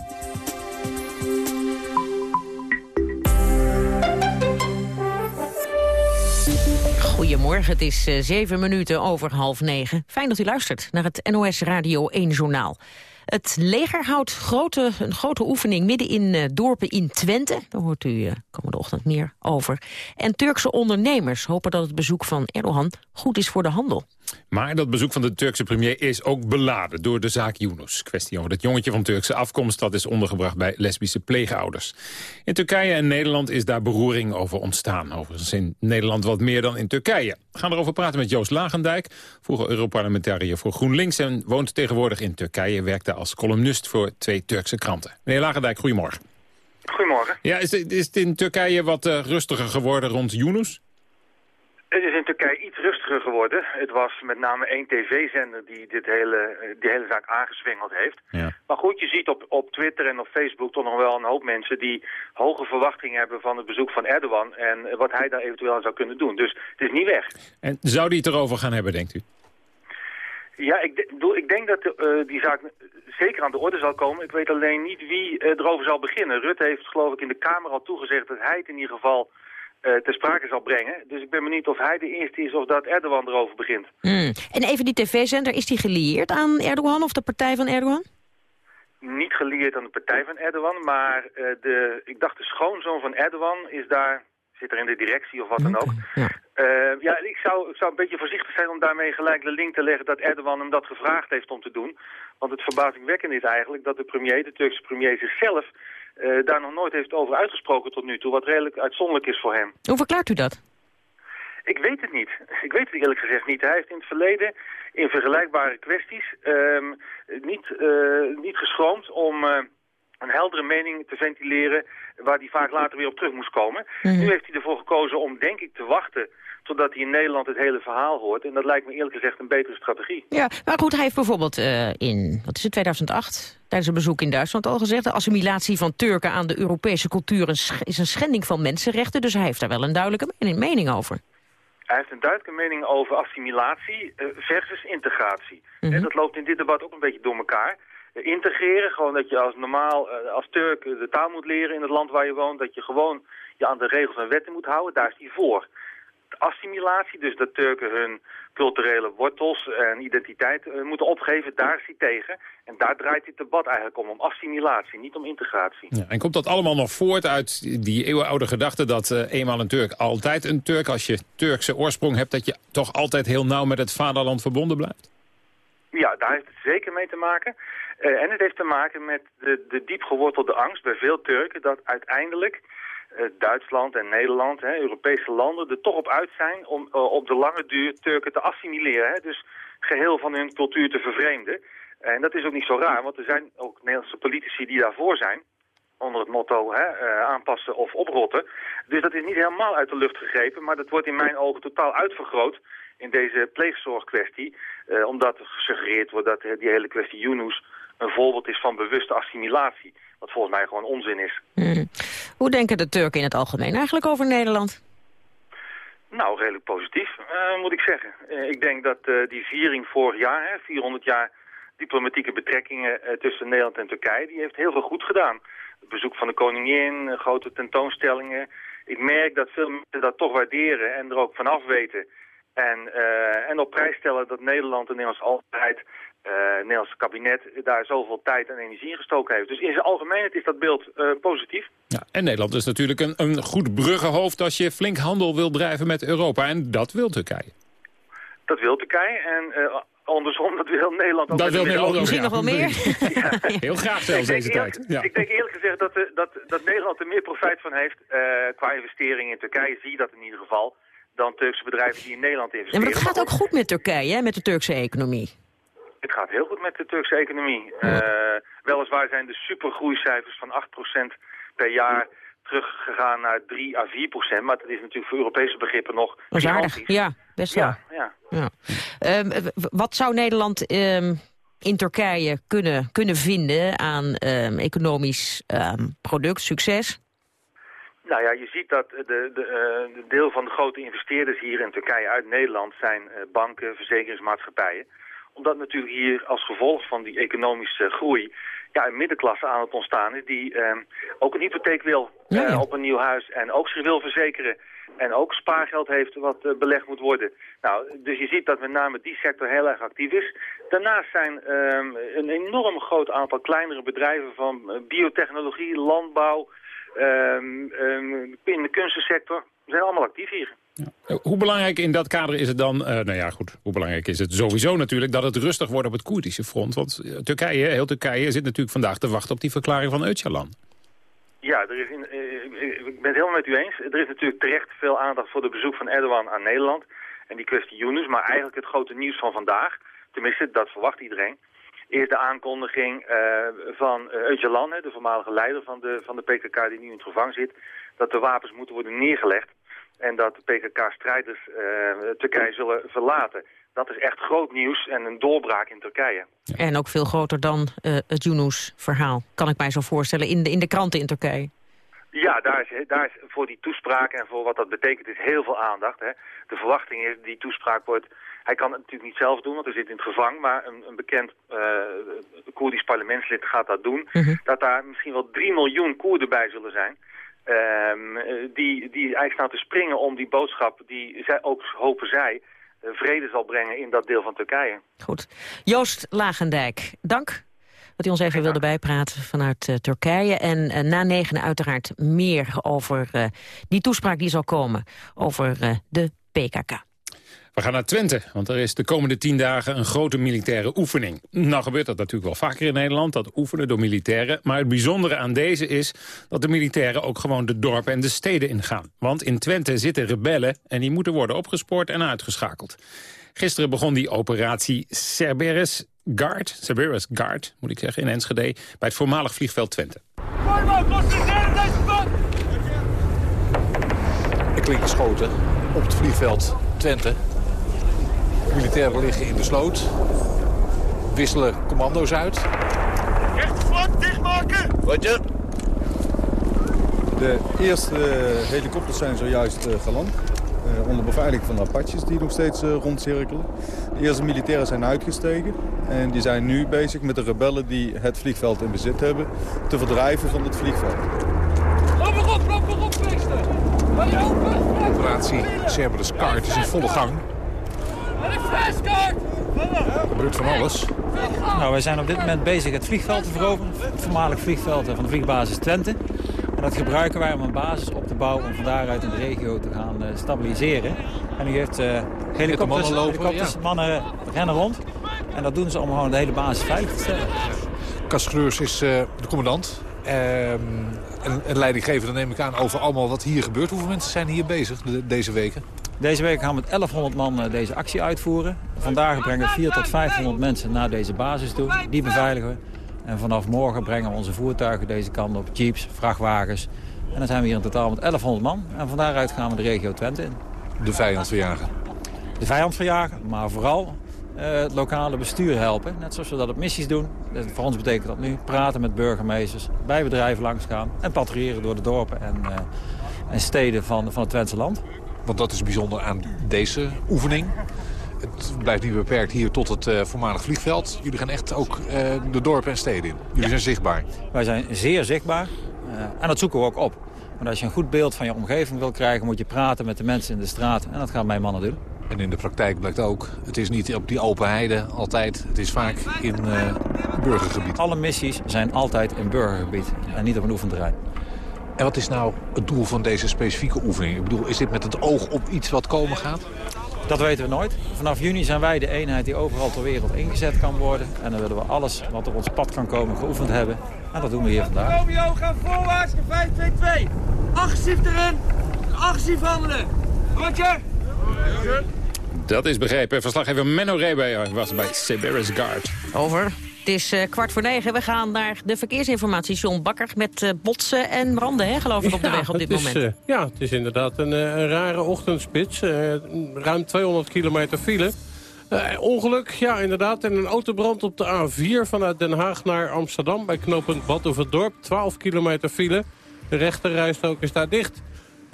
Goedemorgen, het is uh, zeven minuten over half negen. Fijn dat u luistert naar het NOS Radio 1 Journaal. Het leger houdt grote, een grote oefening midden in uh, dorpen in Twente. Daar hoort u uh, komende ochtend meer over. En Turkse ondernemers hopen dat het bezoek van Erdogan goed is voor de handel. Maar dat bezoek van de Turkse premier is ook beladen door de zaak Yunus. Kwestie over dat jongetje van Turkse afkomst dat is ondergebracht bij lesbische pleegouders. In Turkije en Nederland is daar beroering over ontstaan. Overigens in Nederland wat meer dan in Turkije. We gaan erover praten met Joost Lagendijk, vroeger Europarlementariër voor GroenLinks... en woont tegenwoordig in Turkije, werkte als columnist voor twee Turkse kranten. Meneer Lagendijk, goedemorgen. Goedemorgen. Ja, is, het, is het in Turkije wat uh, rustiger geworden rond Yunus? Het is in Turkije iets rustiger geworden. Het was met name één tv-zender die dit hele, die hele zaak aangezwengeld heeft. Ja. Maar goed, je ziet op, op Twitter en op Facebook toch nog wel een hoop mensen die hoge verwachtingen hebben van het bezoek van Erdogan en wat hij daar eventueel aan zou kunnen doen. Dus het is niet weg. En zou die het erover gaan hebben, denkt u? Ja, ik, ik denk dat de, uh, die zaak zeker aan de orde zal komen. Ik weet alleen niet wie uh, erover zal beginnen. Rutte heeft geloof ik in de Kamer al toegezegd dat hij het in ieder geval ter sprake zal brengen. Dus ik ben benieuwd of hij de eerste is of dat Erdogan erover begint. Mm. En even die tv-zender, is die gelieerd aan Erdogan of de partij van Erdogan? Niet gelieerd aan de partij van Erdogan, maar uh, de, ik dacht de schoonzoon van Erdogan is daar, zit er in de directie of wat dan ook. Ja. Uh, ja, ik zou, ik zou een beetje voorzichtig zijn om daarmee gelijk de link te leggen dat Erdogan hem dat gevraagd heeft om te doen. Want het verbazingwekkende is eigenlijk dat de premier, de Turkse premier zichzelf, uh, daar nog nooit heeft over uitgesproken tot nu toe, wat redelijk uitzonderlijk is voor hem. Hoe verklaart u dat? Ik weet het niet. Ik weet het eerlijk gezegd niet. Hij heeft in het verleden in vergelijkbare kwesties um, niet, uh, niet geschroomd om uh, een heldere mening te ventileren waar hij vaak later weer op terug moest komen. Mm -hmm. Nu heeft hij ervoor gekozen om denk ik te wachten totdat hij in Nederland het hele verhaal hoort. En dat lijkt me eerlijk gezegd een betere strategie. Ja, maar goed, hij heeft bijvoorbeeld uh, in, wat is het, 2008... tijdens een bezoek in Duitsland al gezegd... de assimilatie van Turken aan de Europese cultuur is een schending van mensenrechten. Dus hij heeft daar wel een duidelijke mening over. Hij heeft een duidelijke mening over assimilatie eh, versus integratie. En dat loopt in dit debat ook een beetje door elkaar. Eh, integreren, gewoon dat je als normaal, eh, als Turk de taal moet leren in het land waar je woont. Dat je gewoon je aan de regels en wetten moet houden, daar is hij voor. Assimilatie, dus dat Turken hun culturele wortels en identiteit eh, moeten opgeven, daar is hij tegen. En daar draait dit debat eigenlijk om, om assimilatie, niet om integratie. Ja, en komt dat allemaal nog voort uit die eeuwenoude gedachte... dat eh, eenmaal een Turk altijd een Turk, als je Turkse oorsprong hebt... dat je toch altijd heel nauw met het vaderland verbonden blijft? Ja, daar heeft het zeker mee te maken. Eh, en het heeft te maken met de, de diep gewortelde angst bij veel Turken... dat uiteindelijk Duitsland en Nederland, hè, Europese landen, er toch op uit zijn... om eh, op de lange duur Turken te assimileren. Hè, dus geheel van hun cultuur te vervreemden. En dat is ook niet zo raar, want er zijn ook Nederlandse politici die daarvoor zijn onder het motto hè, eh, aanpassen of oprotten. Dus dat is niet helemaal uit de lucht gegrepen, maar dat wordt in mijn ogen totaal uitvergroot in deze pleegzorgkwestie. eh, omdat er gesuggereerd wordt dat eh, die hele kwestie Yunus een voorbeeld is van bewuste assimilatie. Wat volgens mij gewoon onzin is. Hmm. Hoe denken de Turken in het algemeen eigenlijk over Nederland? Nou, redelijk positief, eh, moet ik zeggen. Eh, ik denk dat eh, die viering vorig jaar, hè, 400 jaar diplomatieke betrekkingen tussen Nederland en Turkije, die heeft heel veel goed gedaan. Het bezoek van de koningin, grote tentoonstellingen. Ik merk dat veel mensen dat toch waarderen en er ook vanaf weten. En, en op prijs stellen dat Nederland, de Nederlandse overheid, eh, het Nederlandse kabinet daar zoveel tijd en energie in gestoken heeft. Dus in zijn algemeenheid is dat beeld eh, positief. Ja, en Nederland is natuurlijk een, een goed bruggenhoofd... als je flink handel wil drijven met Europa. En dat wil Turkije. Dat wil Turkije en eh, andersom, dat wil Nederland ook. Dat wil Nederland ook, Misschien ja. nog wel meer. Heel graag zelfs deze eerlijk- tijd. Ja. Ik denk eerlijk gezegd dat, de- dat, dat Nederland er meer profijt van heeft eh, qua investeringen in Turkije, zie je dat in ieder geval, dan Turkse bedrijven die in Nederland Ja, maar investeren. dat gaat ook goed met Turkije, hè, met de Turkse economie. Het gaat heel goed met de Turkse economie. Eh, weliswaar zijn de supergroeicijfers van 8% per jaar teruggegaan naar 3 à 4%, maar dat is natuurlijk voor Europese begrippen nog Dat is aardig. Ja, best wel. Ja, ja. Ja. Ehm, wat zou Nederland ehm, in Turkije kunnen, kunnen vinden aan ehm, economisch product, succes? Nou ja, je ziet dat de, de, eh, de deel van de grote investeerders hier in Turkije uit Nederland zijn eh, banken, verzekeringsmaatschappijen. Omdat natuurlijk hier als gevolg van die economische groei ja, een middenklasse aan het ontstaan is die eh, ook een hypotheek wil eh, op een nieuw huis en ook zich wil verzekeren. En ook spaargeld heeft wat eh, belegd moet worden. Nou, dus je ziet dat met name die sector heel erg actief is. Daarnaast zijn ehm, een enorm groot aantal kleinere bedrijven van eh, biotechnologie, landbouw, ehm, ehm, in de kunstensector. zijn allemaal actief hier. Hoe belangrijk in dat kader is het dan... eh, nou ja, goed, hoe belangrijk is het sowieso natuurlijk... dat het rustig wordt op het Koerdische front? Want eh, Turkije, heel Turkije, zit natuurlijk vandaag te wachten op die verklaring van Öcalan. Ja, er is in, eh, ik ben het helemaal met u eens. Er is natuurlijk terecht veel aandacht voor het bezoek van Erdogan aan Nederland. En die kwestie Yunus. Maar eigenlijk het grote nieuws van vandaag, tenminste dat verwacht iedereen... is de aankondiging van Öcalan, de voormalige leider van de, van de PKK die nu in het gevangen zit... dat de wapens moeten worden neergelegd. En dat de PKK-strijders eh, Turkije zullen verlaten. Dat is echt groot nieuws en een doorbraak in Turkije. En ook veel groter dan eh, het Yunus-verhaal, kan ik mij zo voorstellen, in de, in de kranten in Turkije. Ja, daar is, daar is voor die toespraak en voor wat dat betekent is heel veel aandacht. Hè. De verwachting is, die toespraak wordt... Hij kan het natuurlijk niet zelf doen, want hij zit in het gevangen. Maar een, een bekend uh, Koerdisch parlementslid gaat dat doen. Dat daar misschien wel 3 miljoen Koerden bij zullen zijn. Um, die, die eigenlijk staan te springen om die boodschap, die zij, ook hopen zij, uh, vrede zal brengen in dat deel van Turkije. Goed. Joost Lagendijk, dank dat u ons even wilde bijpraten vanuit uh, Turkije. En uh, na negen uiteraard meer over uh, die toespraak die zal komen over de PKK. We gaan naar Twente, want er is de komende tien dagen een grote militaire oefening. Nou gebeurt dat natuurlijk wel vaker in Nederland, dat oefenen door militairen. Maar het bijzondere aan deze is dat de militairen ook gewoon de dorpen en de steden ingaan. Want in Twente zitten rebellen en die moeten worden opgespoord en uitgeschakeld. Gisteren begon die operatie Cerberus Guard, Cerberus Guard moet ik zeggen, in Enschede, bij het voormalig vliegveld Twente. Er klinken schoten op het vliegveld Twente. Militairen liggen in de sloot. Wisselen commando's uit. Rechterflank dichtmaken! Je? De eerste helikopters zijn zojuist uh, geland. Uh, onder beveiliging van de Apaches die nog steeds uh, rondcirkelen. De eerste militairen zijn uitgestegen. En die zijn nu bezig met de rebellen die het vliegveld in bezit hebben... te verdrijven van het vliegveld. Loop erop, loop erop, De operatie Cerberus Kaart is in volle gang. Er gebeurt van alles. Nou, wij zijn op dit moment bezig het vliegveld te veroveren. Het voormalig vliegveld van de vliegbasis Twente. En dat gebruiken wij om een basis op te bouwen om van daaruit in de regio te gaan uh, stabiliseren. En u heeft uh, helikopters, mannen, lopen, helikopters ja. mannen rennen rond. En dat doen ze om gewoon de hele basis veilig te stellen. Is uh, de commandant. Ehm, en, en leidinggever, dan neem ik aan, over allemaal wat hier gebeurt. Hoeveel mensen zijn hier bezig de, deze weken? Deze week gaan we met 1100 man deze actie uitvoeren. Vandaag brengen we 400 tot 500 mensen naar deze basis toe. Die beveiligen we. En vanaf morgen brengen we onze voertuigen deze kant op. Jeeps, vrachtwagens. En dan zijn we hier in totaal met 1100 man. En van daaruit gaan we de regio Twente in. De vijand verjagen? De vijand verjagen, maar vooral uh, het lokale bestuur helpen. Net zoals we dat op missies doen. Voor ons betekent dat nu praten met burgemeesters, bij bedrijven langsgaan... en patrouilleren door de dorpen en, uh, en steden van, van het Twentse land. Want dat is bijzonder aan deze oefening. Het blijft niet beperkt hier tot het uh, voormalig vliegveld. Jullie gaan echt ook uh, de dorpen en steden in. Jullie ja. zijn zichtbaar. Wij zijn zeer zichtbaar. Uh, en dat zoeken we ook op. Want als je een goed beeld van je omgeving wil krijgen... moet je praten met de mensen in de straat. En dat gaan mijn mannen doen. En in de praktijk blijkt ook, het is niet op die open heide altijd. Het is vaak in burgergebied. Alle missies zijn altijd in burgergebied en niet op een oefenterrein. En wat is nou het doel van deze specifieke oefening? Ik bedoel, is dit met het oog op iets wat komen gaat? Dat weten we nooit. Vanaf juni zijn wij de eenheid die overal ter wereld ingezet kan worden. En dan willen we alles wat op ons pad kan komen geoefend hebben. En dat doen we hier vandaag. Romeo, ga voorwaarts, 5-2-2. Agressief erin, agressief handelen. Roger. Dat is begrepen. Verslaggever Menno Reber was bij Cerberus Guard. Over. Het is uh, kwart voor negen. We gaan naar de verkeersinformatie. John Bakker met uh, botsen en branden, hè, geloof ik, op de ja, weg op dit is, moment. Uh, ja, het is inderdaad een, een rare ochtendspits. ruim 200 kilometer file. ongeluk, ja, inderdaad. En een autobrand op de A4 vanuit Den Haag naar Amsterdam... bij knooppunt Badhoevedorp. 12 kilometer file. De rechterrijstrook is daar dicht.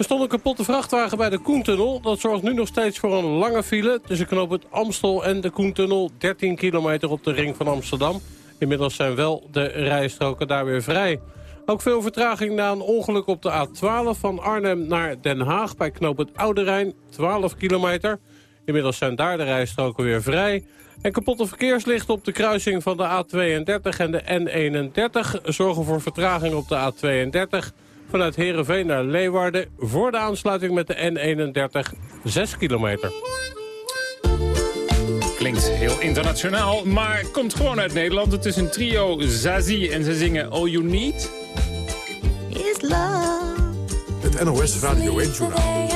Er stond een kapotte vrachtwagen bij de Koentunnel. Dat zorgt nu nog steeds voor een lange file tussen knooppunt Amstel en de Koentunnel. 13 kilometer op de ring van Amsterdam. Inmiddels zijn wel de rijstroken daar weer vrij. Ook veel vertraging na een ongeluk op de A12 van Arnhem naar Den Haag... bij knooppunt Oude Rijn, 12 kilometer. Inmiddels zijn daar de rijstroken weer vrij. En kapotte verkeerslichten op de kruising van de A32 en de N31... zorgen voor vertraging op de A32 vanuit Heerenveen naar Leeuwarden... voor de aansluiting met de N31 6 kilometer. Klinkt heel internationaal, maar komt gewoon uit Nederland. Het is een trio Zazie en ze zingen All You Need. Is love. Het NOS Radio 1 Journaal.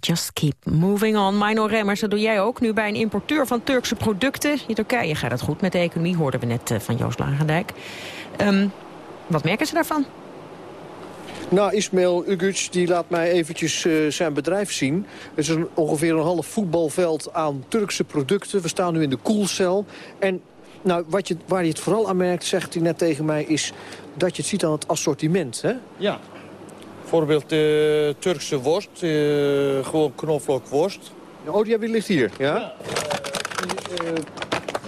Just keep moving on. Mino Remmers, dat doe jij ook. Nu bij een importeur van Turkse producten. In Turkije gaat het goed met de economie, hoorden we net van Joost Lagendijk. Ehm, wat merken ze daarvan? Nou, Ismail Uguc die laat mij eventjes uh, zijn bedrijf zien. Het is een, ongeveer een half voetbalveld aan Turkse producten. We staan nu in de koelcel. En nou, wat je, waar je het vooral aan merkt, zegt hij net tegen mij... is dat je het ziet aan het assortiment, hè? Ja. Bijvoorbeeld de Turkse worst, uh, gewoon knoflookworst. Oh, die ligt hier, ja? Ja.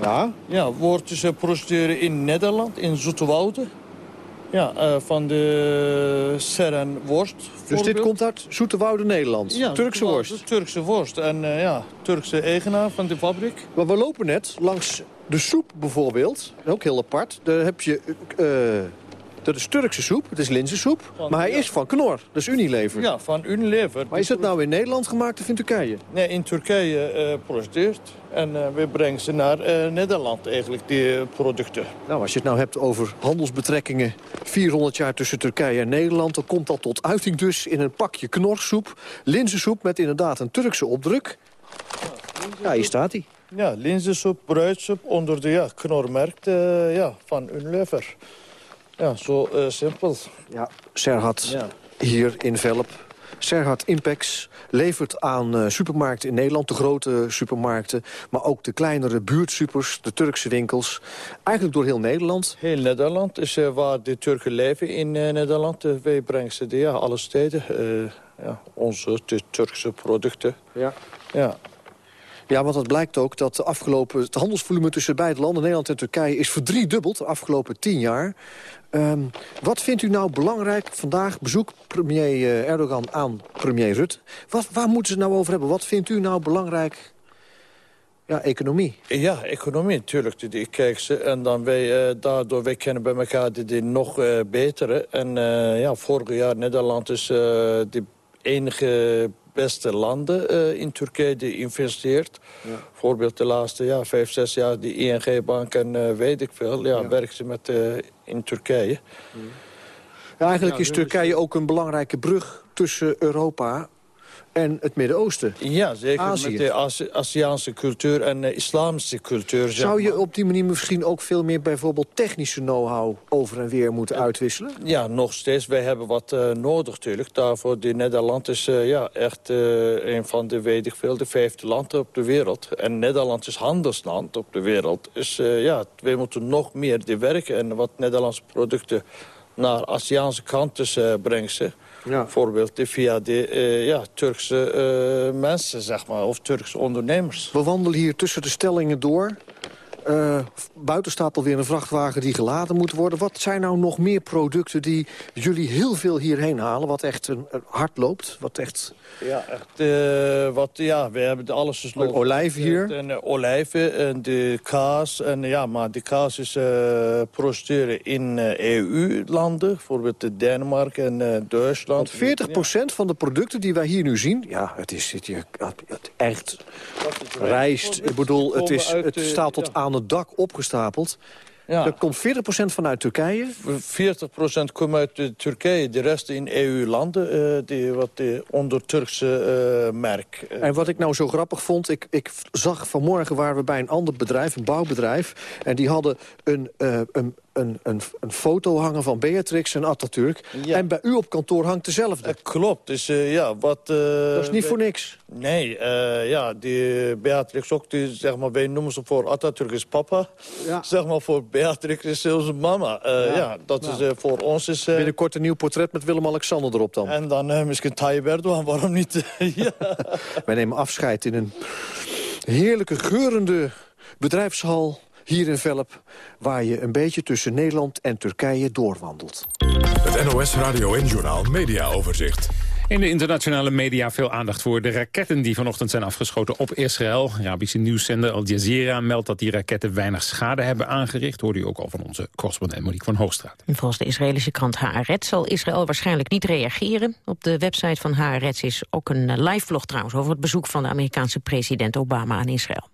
Ja. ja, wordt dus produceren in Nederland, in Zoeterwoude. Ja, uh, van de Serren worst. Dus dit komt uit Zoeterwoude, Nederland? Ja, Turkse worst? Turkse worst. En uh, ja, Turkse eigenaar van de fabriek. Maar we lopen net langs de soep bijvoorbeeld. Ook heel apart. Daar heb je... Uh, dat is Turkse soep, het is linzensoep. Maar hij is van Knor, dat is Unilever. Ja, van Unilever. Maar is het nou in Nederland gemaakt of in Turkije? Nee, in Turkije uh, produceert. En uh, we brengen ze naar uh, Nederland eigenlijk, die producten. Nou, als je het nou hebt over handelsbetrekkingen... 400 jaar tussen Turkije en Nederland... dan komt dat tot uiting dus in een pakje knorsoep. Linzensoep met inderdaad een Turkse opdruk. Ja, hier staat hij. Ja, linzensoep, bruidsoep onder de ja, knormerk ja, van Unilever. Ja, zo uh, simpel. Ja, Serhat ja. hier in Velp. Serhat Impex levert aan uh, supermarkten in Nederland, de grote supermarkten... maar ook de kleinere buurtsupers, de Turkse winkels. Eigenlijk door heel Nederland. Heel Nederland is uh, waar de Turken leven in Nederland. wij brengen ze ja, alle steden. ja, onze de Turkse producten. Ja. Ja. Ja, want het blijkt ook dat de afgelopen, het handelsvolume tussen beide landen, Nederland en Turkije, is verdriedubbeld de afgelopen tien jaar. Um, wat vindt u nou belangrijk vandaag, bezoek premier Erdogan aan premier Rutte? Wat, waar moeten ze nou over hebben? Wat vindt u nou belangrijk ja, economie. Ja, economie natuurlijk. Ik kijk ze en dan wij, uh, daardoor wij kennen bij elkaar die, nog uh, betere. En uh, ja, vorig jaar Nederland is de enige beste landen uh, in Turkije die investeert. Ja. Bijvoorbeeld de laatste ja, vijf, zes jaar die ING-bank en uh, weet ik veel. Ja, ja. werken ze met, uh, in Turkije. Ja, eigenlijk is Turkije ook een belangrijke brug tussen Europa en het Midden-Oosten. Ja, zeker Azië. met de Azi Aziatische cultuur en de islamische cultuur. Zou je op die manier misschien ook veel meer bijvoorbeeld technische know-how over en weer moeten uitwisselen? Ja, nog steeds. Wij hebben wat uh, nodig natuurlijk. Daarvoor de Nederland is uh, ja, echt uh, een van de, weet ik veel, de vijfde landen op de wereld. En Nederland is handelsland op de wereld. Dus ja, wij moeten nog meer die werken en wat Nederlandse producten naar Aziatische kanten brengen. Ja. Bijvoorbeeld via de uh, ja, Turkse uh, mensen, zeg maar, of Turkse ondernemers. We wandelen hier tussen de stellingen door. Uh, buiten staat alweer een vrachtwagen die geladen moet worden. Wat zijn nou nog meer producten die jullie heel veel hierheen halen... wat echt een, een hard loopt, wat echt... Ja, echt, uh, wat, ja, we hebben alles dus nog... Olijven hier? En, uh, olijven en de kaas. En, ja, maar de kaas is uh, produceren in EU-landen. Bijvoorbeeld Denemarken en Duitsland. Want 40% van de producten die wij hier nu zien... Ja, het is het, het echt rijst. Ik bedoel, het, is, het staat tot aan het dak opgestapeld. Ja. Er komt 40% vanuit Turkije? 40% komt uit Turkije, de rest in EU-landen, uh, die, wat die onder Turkse uh, merk. En wat ik nou zo grappig vond, ik, ik zag vanmorgen waren we bij een ander bedrijf, een bouwbedrijf, en die hadden een, uh, een, een, een, een, foto hangen van Beatrix en Atatürk. Ja. En bij u op kantoor hangt dezelfde. Uh, klopt. Dus uh, ja, wat... Uh, dat is niet voor niks. Nee, ja, die Beatrix ook, die, zeg maar, wij noemen ze voor Atatürk is papa. Ja. Zeg maar, voor Beatrix is onze mama. Ja. ja. dat is voor ons is... Binnenkort een nieuw portret met Willem-Alexander erop dan. En dan misschien Tayyip Erdogan, waarom niet? Wij nemen afscheid in een heerlijke, geurende bedrijfshal hier in Velp, waar je een beetje tussen Nederland en Turkije doorwandelt. Het NOS Radio en Journaal Media Overzicht. In de internationale media veel aandacht voor de raketten die vanochtend zijn afgeschoten op Israël. Arabische nieuwszender Al Jazeera meldt dat die raketten weinig schade hebben aangericht. Hoorde u ook al van onze correspondent Monique van Hoogstraat. volgens de Israëlische krant Haaretz zal Israël waarschijnlijk niet reageren. Op de website van Haaretz is ook een live vlog trouwens over het bezoek van de Amerikaanse president Obama aan Israël.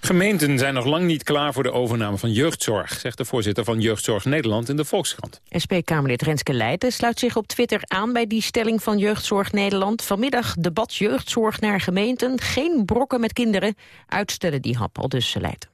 Gemeenten zijn nog lang niet klaar voor de overname van jeugdzorg, zegt de voorzitter van Jeugdzorg Nederland in de Volkskrant. SP-Kamerlid Renske Leijten sluit zich op Twitter aan bij die stelling van jeugdzorg Jeugdzorg Nederland. Vanmiddag debat jeugdzorg naar gemeenten. Geen brokken met kinderen. Uitstellen die hap, al dus leidt.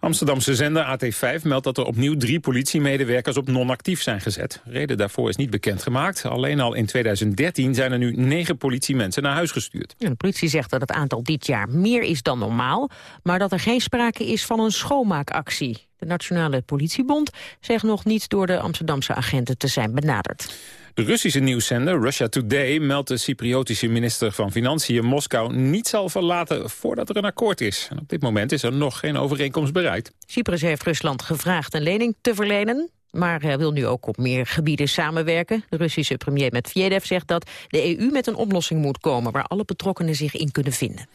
Amsterdamse zender AT5 meldt dat er opnieuw drie politiemedewerkers op non-actief zijn gezet. Reden daarvoor is niet bekendgemaakt. Alleen al in 2013 zijn er nu negen politiemensen naar huis gestuurd. de politie zegt dat het aantal dit jaar meer is dan normaal... maar dat er geen sprake is van een schoonmaakactie. De Nationale Politiebond zegt nog niet door de Amsterdamse agenten te zijn benaderd. De Russische nieuwszender Russia Today meldt de Cypriotische minister van Financiën Moskou niet zal verlaten voordat er een akkoord is. En op dit moment is er nog geen overeenkomst bereikt. Cyprus heeft Rusland gevraagd een lening te verlenen. Maar hij wil nu ook op meer gebieden samenwerken. De Russische premier Medvedev zegt dat de EU met een oplossing moet komen... waar alle betrokkenen zich in kunnen vinden.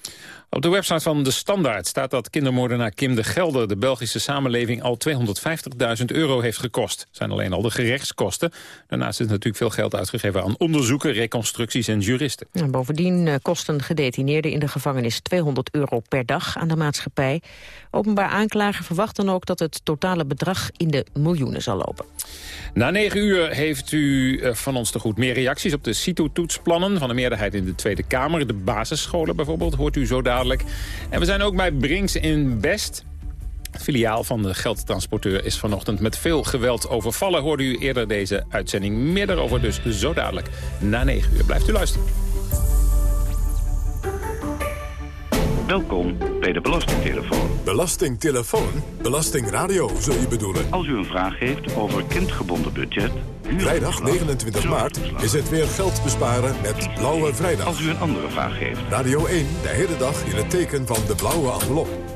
Op de website van De Standaard staat dat kindermoordenaar Kim de Gelder... de Belgische samenleving al 250.000 euro heeft gekost. Dat zijn alleen al de gerechtskosten. Daarnaast is natuurlijk veel geld uitgegeven aan onderzoeken, reconstructies en juristen. En bovendien eh, kosten gedetineerden in de gevangenis 200 euro per dag aan de maatschappij. Openbaar aanklager verwacht dan ook dat het totale bedrag in de miljoenen zal lopen. Na negen uur heeft u eh, van ons te goed meer reacties op de CITO-toetsplannen... van de meerderheid in de Tweede Kamer. De basisscholen bijvoorbeeld, hoort u zo dadelijk. En we zijn ook bij Brinks in Best... Het filiaal van de geldtransporteur is vanochtend met veel geweld overvallen. Hoorde u eerder deze uitzending meer daarover, dus zo dadelijk na 9 uur. Blijft u luisteren. Welkom bij de Belastingtelefoon. Belastingtelefoon? Belastingradio zul je bedoelen? Als u een vraag heeft over kindgebonden budget... Vrijdag 29 maart is het weer geld besparen met Blauwe Vrijdag. Als u een andere vraag heeft. Radio 1 de hele dag in het teken van de blauwe envelop.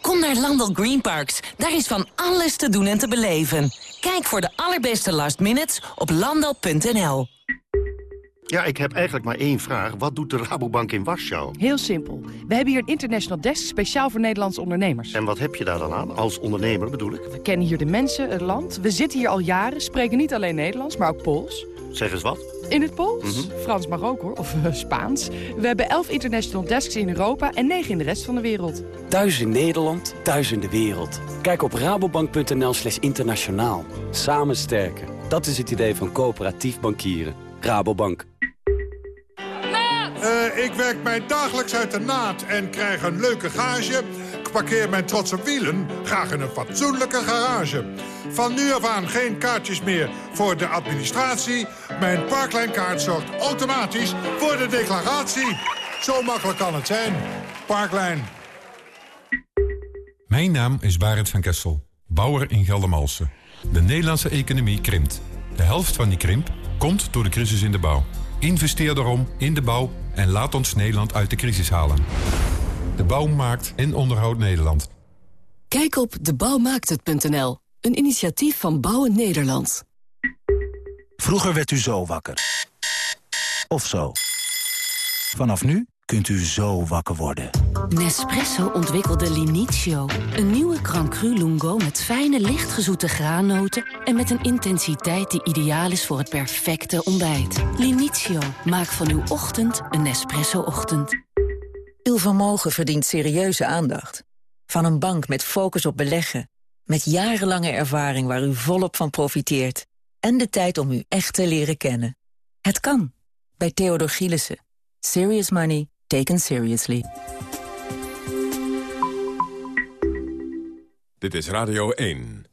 Kom naar Landel Green Parks. Daar is van alles te doen en te beleven. Kijk voor de allerbeste last minutes op landal.nl. Ja, ik heb eigenlijk maar één vraag. Wat doet de Rabobank in Warschau? Heel simpel. We hebben hier een international desk speciaal voor Nederlandse ondernemers. En wat heb je daar dan aan? Als ondernemer bedoel ik? We kennen hier de mensen, het land. We zitten hier al jaren, spreken niet alleen Nederlands, maar ook Pools. Zeg eens wat. In het Pools? Frans mag ook hoor, of uh, Spaans. We hebben elf international desks in Europa en negen in de rest van de wereld. Thuis in Nederland, thuis in de wereld. Kijk op rabobank.nl slash internationaal. Samen sterken. Dat is het idee van coöperatief bankieren. Rabobank. Uh, ik werk mij dagelijks uit de naad en krijg een leuke gage. Parkeer mijn trotse wielen graag in een fatsoenlijke garage. Van nu af aan geen kaartjes meer voor de administratie. Mijn parklijnkaart zorgt automatisch voor de declaratie. Zo makkelijk kan het zijn. Parklijn. Mijn naam is Barend van Kessel, bouwer in Geldermalsen. De Nederlandse economie krimpt. De helft van die krimp komt door de crisis in de bouw. Investeer daarom in de bouw en laat ons Nederland uit de crisis halen. De bouw maakt en onderhoudt Nederland. Kijk op debouwmaakthet.nl, een initiatief van Bouwen Nederland. Vroeger werd u zo wakker. Of zo. Vanaf nu kunt u zo wakker worden. Nespresso ontwikkelde Linizio. Een nieuwe Grand Cru Lungo met fijne, lichtgezoete graannoten... en met een intensiteit die ideaal is voor het perfecte ontbijt. Linizio, maak van uw ochtend een Nespresso-ochtend. Uw vermogen verdient serieuze aandacht. Van een bank met focus op beleggen. Met jarenlange ervaring waar u volop van profiteert. En de tijd om u echt te leren kennen. Het kan. Bij Theodor Gielissen. Serious money taken seriously. Dit is Radio 1.